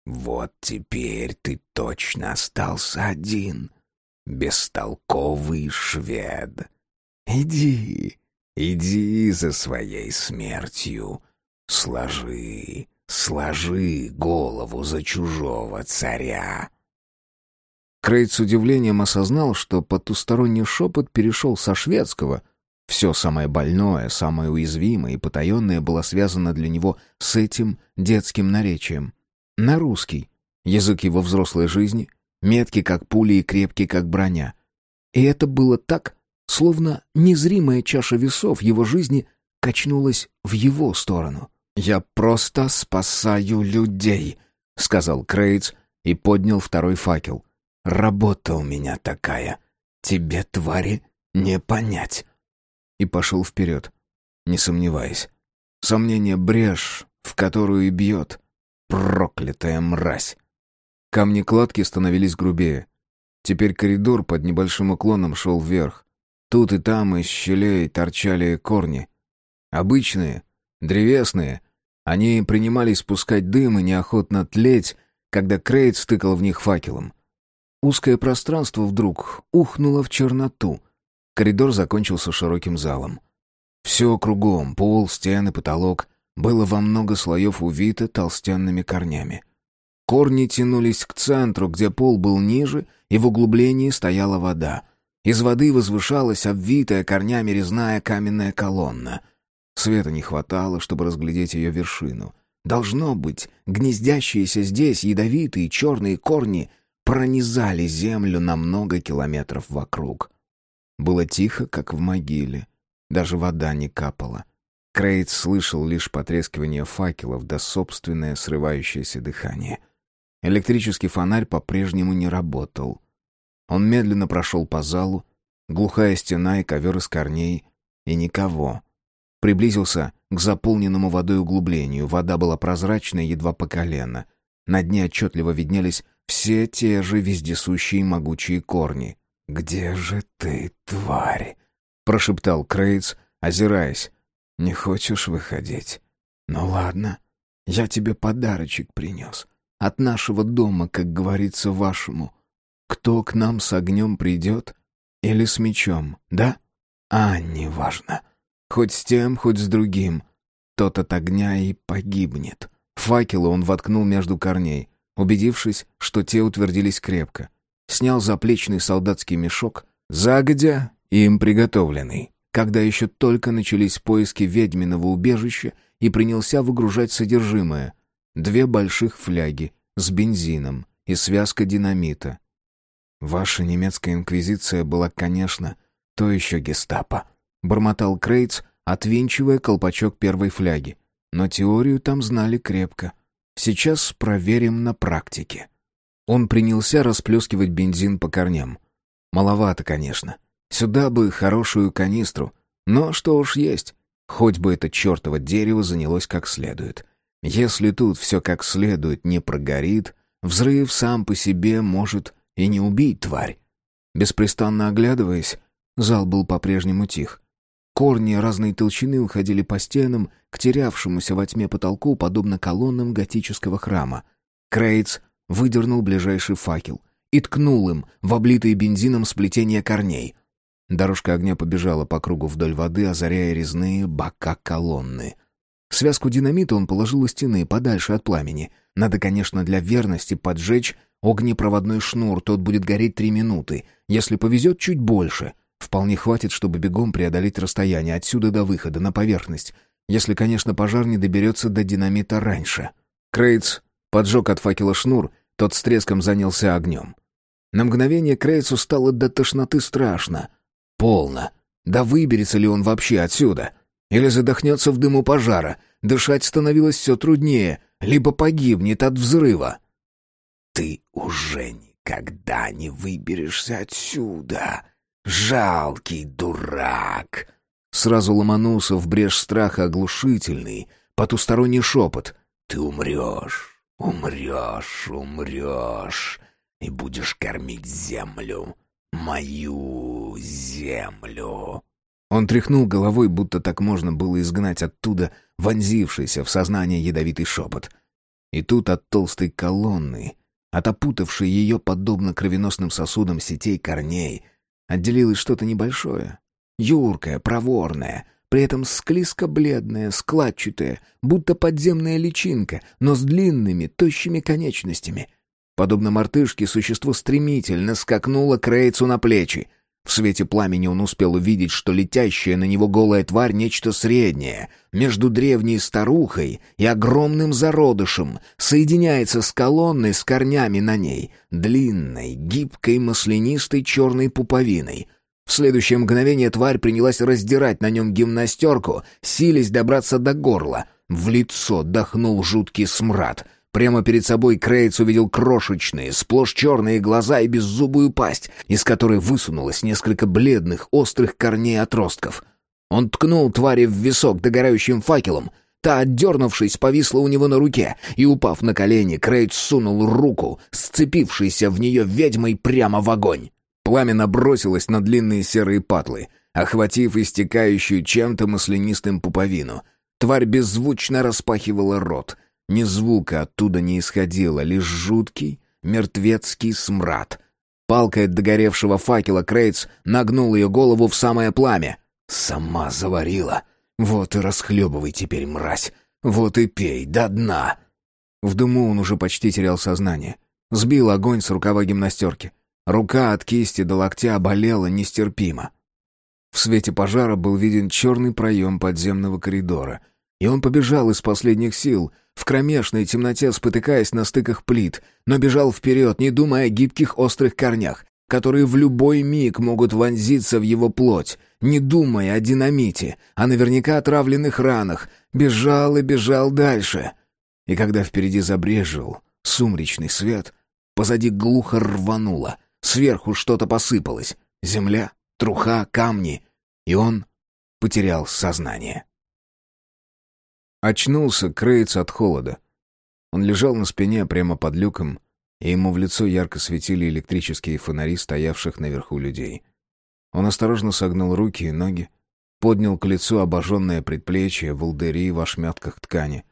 «Вот теперь ты точно остался один, бестолковый швед. Иди, иди за своей смертью» Сложи, сложи голову за чужого царя. Крейт с удивлением осознал, что потусторонний шепот перешел со шведского. Все самое больное, самое уязвимое и потаенное было связано для него с этим детским наречием. На русский, язык его взрослой жизни, меткий как пули и крепкий как броня. И это было так, словно незримая чаша весов его жизни качнулась в его сторону. «Я просто спасаю людей», — сказал Крейтс и поднял второй факел. «Работа у меня такая. Тебе, твари, не понять». И пошел вперед, не сомневаясь. Сомнение — брешь, в которую и бьет. Проклятая мразь. Камни кладки становились грубее. Теперь коридор под небольшим уклоном шел вверх. Тут и там из щелей торчали корни. Обычные, древесные, они принимались спускать дым и неохотно тлеть, когда Крейт стыкал в них факелом. Узкое пространство вдруг ухнуло в черноту. Коридор закончился широким залом. Все кругом, пол, стены, потолок, было во много слоев увито толстенными корнями. Корни тянулись к центру, где пол был ниже, и в углублении стояла вода. Из воды возвышалась обвитая корнями резная каменная колонна — Света не хватало, чтобы разглядеть ее вершину. Должно быть, гнездящиеся здесь ядовитые черные корни пронизали землю на много километров вокруг. Было тихо, как в могиле. Даже вода не капала. Крейт слышал лишь потрескивание факелов да собственное срывающееся дыхание. Электрический фонарь по-прежнему не работал. Он медленно прошел по залу, глухая стена и ковер из корней, и никого. Приблизился к заполненному водой углублению. Вода была прозрачной, едва по колено. На дне отчетливо виднелись все те же вездесущие могучие корни. «Где же ты, тварь?» — прошептал Крейтс, озираясь. «Не хочешь выходить? Ну ладно, я тебе подарочек принес. От нашего дома, как говорится вашему. Кто к нам с огнем придет? Или с мечом, да? А, неважно. Хоть с тем, хоть с другим. Тот от огня и погибнет. Факелы он воткнул между корней, убедившись, что те утвердились крепко. Снял заплечный солдатский мешок, загодя им приготовленный. Когда еще только начались поиски ведьминого убежища, и принялся выгружать содержимое. Две больших фляги с бензином и связка динамита. «Ваша немецкая инквизиция была, конечно, то еще гестапо», — бормотал Крейтс, отвинчивая колпачок первой фляги. «Но теорию там знали крепко. Сейчас проверим на практике». Он принялся расплескивать бензин по корням. Маловато, конечно. Сюда бы хорошую канистру. Но что уж есть. Хоть бы это чертово дерево занялось как следует. Если тут все как следует не прогорит, взрыв сам по себе может и не убить тварь. Беспрестанно оглядываясь, зал был по-прежнему тих. Корни разной толщины уходили по стенам к терявшемуся во тьме потолку, подобно колоннам готического храма. Крейтс выдернул ближайший факел и ткнул им в облитые бензином сплетение корней. Дорожка огня побежала по кругу вдоль воды, озаряя резные бока колонны. Связку динамита он положил у стены, подальше от пламени. Надо, конечно, для верности поджечь огнепроводной шнур, тот будет гореть три минуты. Если повезет, чуть больше. Вполне хватит, чтобы бегом преодолеть расстояние отсюда до выхода на поверхность. Если, конечно, пожар не доберется до динамита раньше. Крейтс поджег от факела шнур, тот с треском занялся огнем. На мгновение Крейцу стало до тошноты страшно — Полно. Да выберется ли он вообще отсюда? Или задохнется в дыму пожара? Дышать становилось все труднее, либо погибнет от взрыва. «Ты уже никогда не выберешься отсюда, жалкий дурак!» Сразу ломанулся в брешь страха оглушительный, потусторонний шепот. «Ты умрешь, умрешь, умрешь, и будешь кормить землю, мою землю». Он тряхнул головой, будто так можно было изгнать оттуда вонзившийся в сознание ядовитый шепот. И тут от толстой колонны, от опутавшей ее подобно кровеносным сосудам сетей корней, отделилось что-то небольшое, юркое, проворное, при этом склизко-бледное, складчатое, будто подземная личинка, но с длинными, тощими конечностями — Подобно мартышке, существо стремительно скакнуло Крейцу на плечи. В свете пламени он успел увидеть, что летящая на него голая тварь — нечто среднее, между древней старухой и огромным зародышем, соединяется с колонной с корнями на ней, длинной, гибкой, маслянистой черной пуповиной. В следующее мгновение тварь принялась раздирать на нем гимнастерку, силясь добраться до горла. В лицо дохнул жуткий смрад — Прямо перед собой Крейц увидел крошечные, сплошь черные глаза и беззубую пасть, из которой высунулось несколько бледных, острых корней отростков. Он ткнул твари в висок догорающим факелом. Та, отдернувшись, повисла у него на руке, и, упав на колени, Крейц сунул руку, сцепившийся в нее ведьмой, прямо в огонь. Пламя набросилось на длинные серые патлы, охватив истекающую чем-то маслянистым пуповину. Тварь беззвучно распахивала рот — ни звука оттуда не исходило, лишь жуткий, мертвецкий смрад. Палкой от догоревшего факела Крейтс нагнул ее голову в самое пламя. «Сама заварила. Вот и расхлебывай теперь, мразь. Вот и пей до дна». В дыму он уже почти терял сознание. Сбил огонь с рукава гимнастерки. Рука от кисти до локтя болела нестерпимо. В свете пожара был виден черный проем подземного коридора — и он побежал из последних сил, в кромешной темноте спотыкаясь на стыках плит, но бежал вперед, не думая о гибких острых корнях, которые в любой миг могут вонзиться в его плоть, не думая о динамите, о наверняка отравленных ранах, бежал и бежал дальше. И когда впереди забрежил сумречный свет, позади глухо рвануло, сверху что-то посыпалось, земля, труха, камни, и он потерял сознание. Очнулся Крейц от холода. Он лежал на спине прямо под люком, и ему в лицо ярко светили электрические фонари стоявших наверху людей. Он осторожно согнул руки и ноги, поднял к лицу обожженное предплечье, волдыри в ошметках ткани.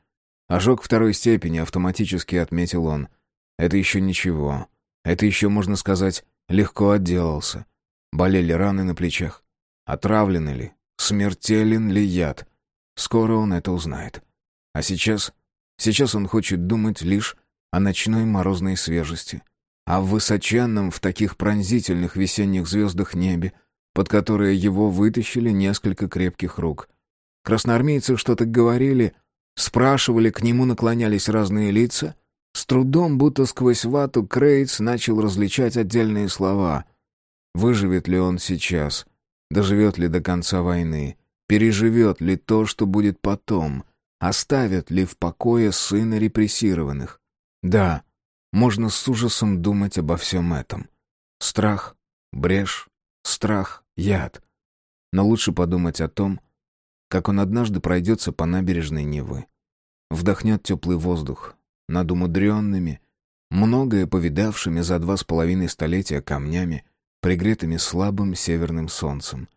Ожог второй степени автоматически отметил он. Это еще ничего. Это еще, можно сказать, легко отделался. Болели раны на плечах. Отравлен ли? Смертелен ли яд? Скоро он это узнает. А сейчас... Сейчас он хочет думать лишь о ночной морозной свежести, о высоченном в таких пронзительных весенних звездах небе, под которые его вытащили несколько крепких рук. Красноармейцы что-то говорили, спрашивали, к нему наклонялись разные лица. С трудом, будто сквозь вату, Крейтс начал различать отдельные слова. Выживет ли он сейчас? Доживет ли до конца войны? Переживет ли то, что будет потом? Оставят ли в покое сына репрессированных? Да, можно с ужасом думать обо всем этом. Страх, брешь, страх, яд. Но лучше подумать о том, как он однажды пройдется по набережной Невы. Вдохнет теплый воздух над умудренными, многое повидавшими за два с половиной столетия камнями, пригретыми слабым северным солнцем.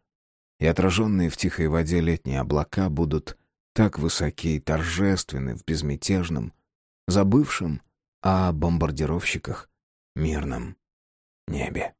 И отраженные в тихой воде летние облака будут так высоки и торжественны в безмятежном, забывшем о бомбардировщиках мирном небе.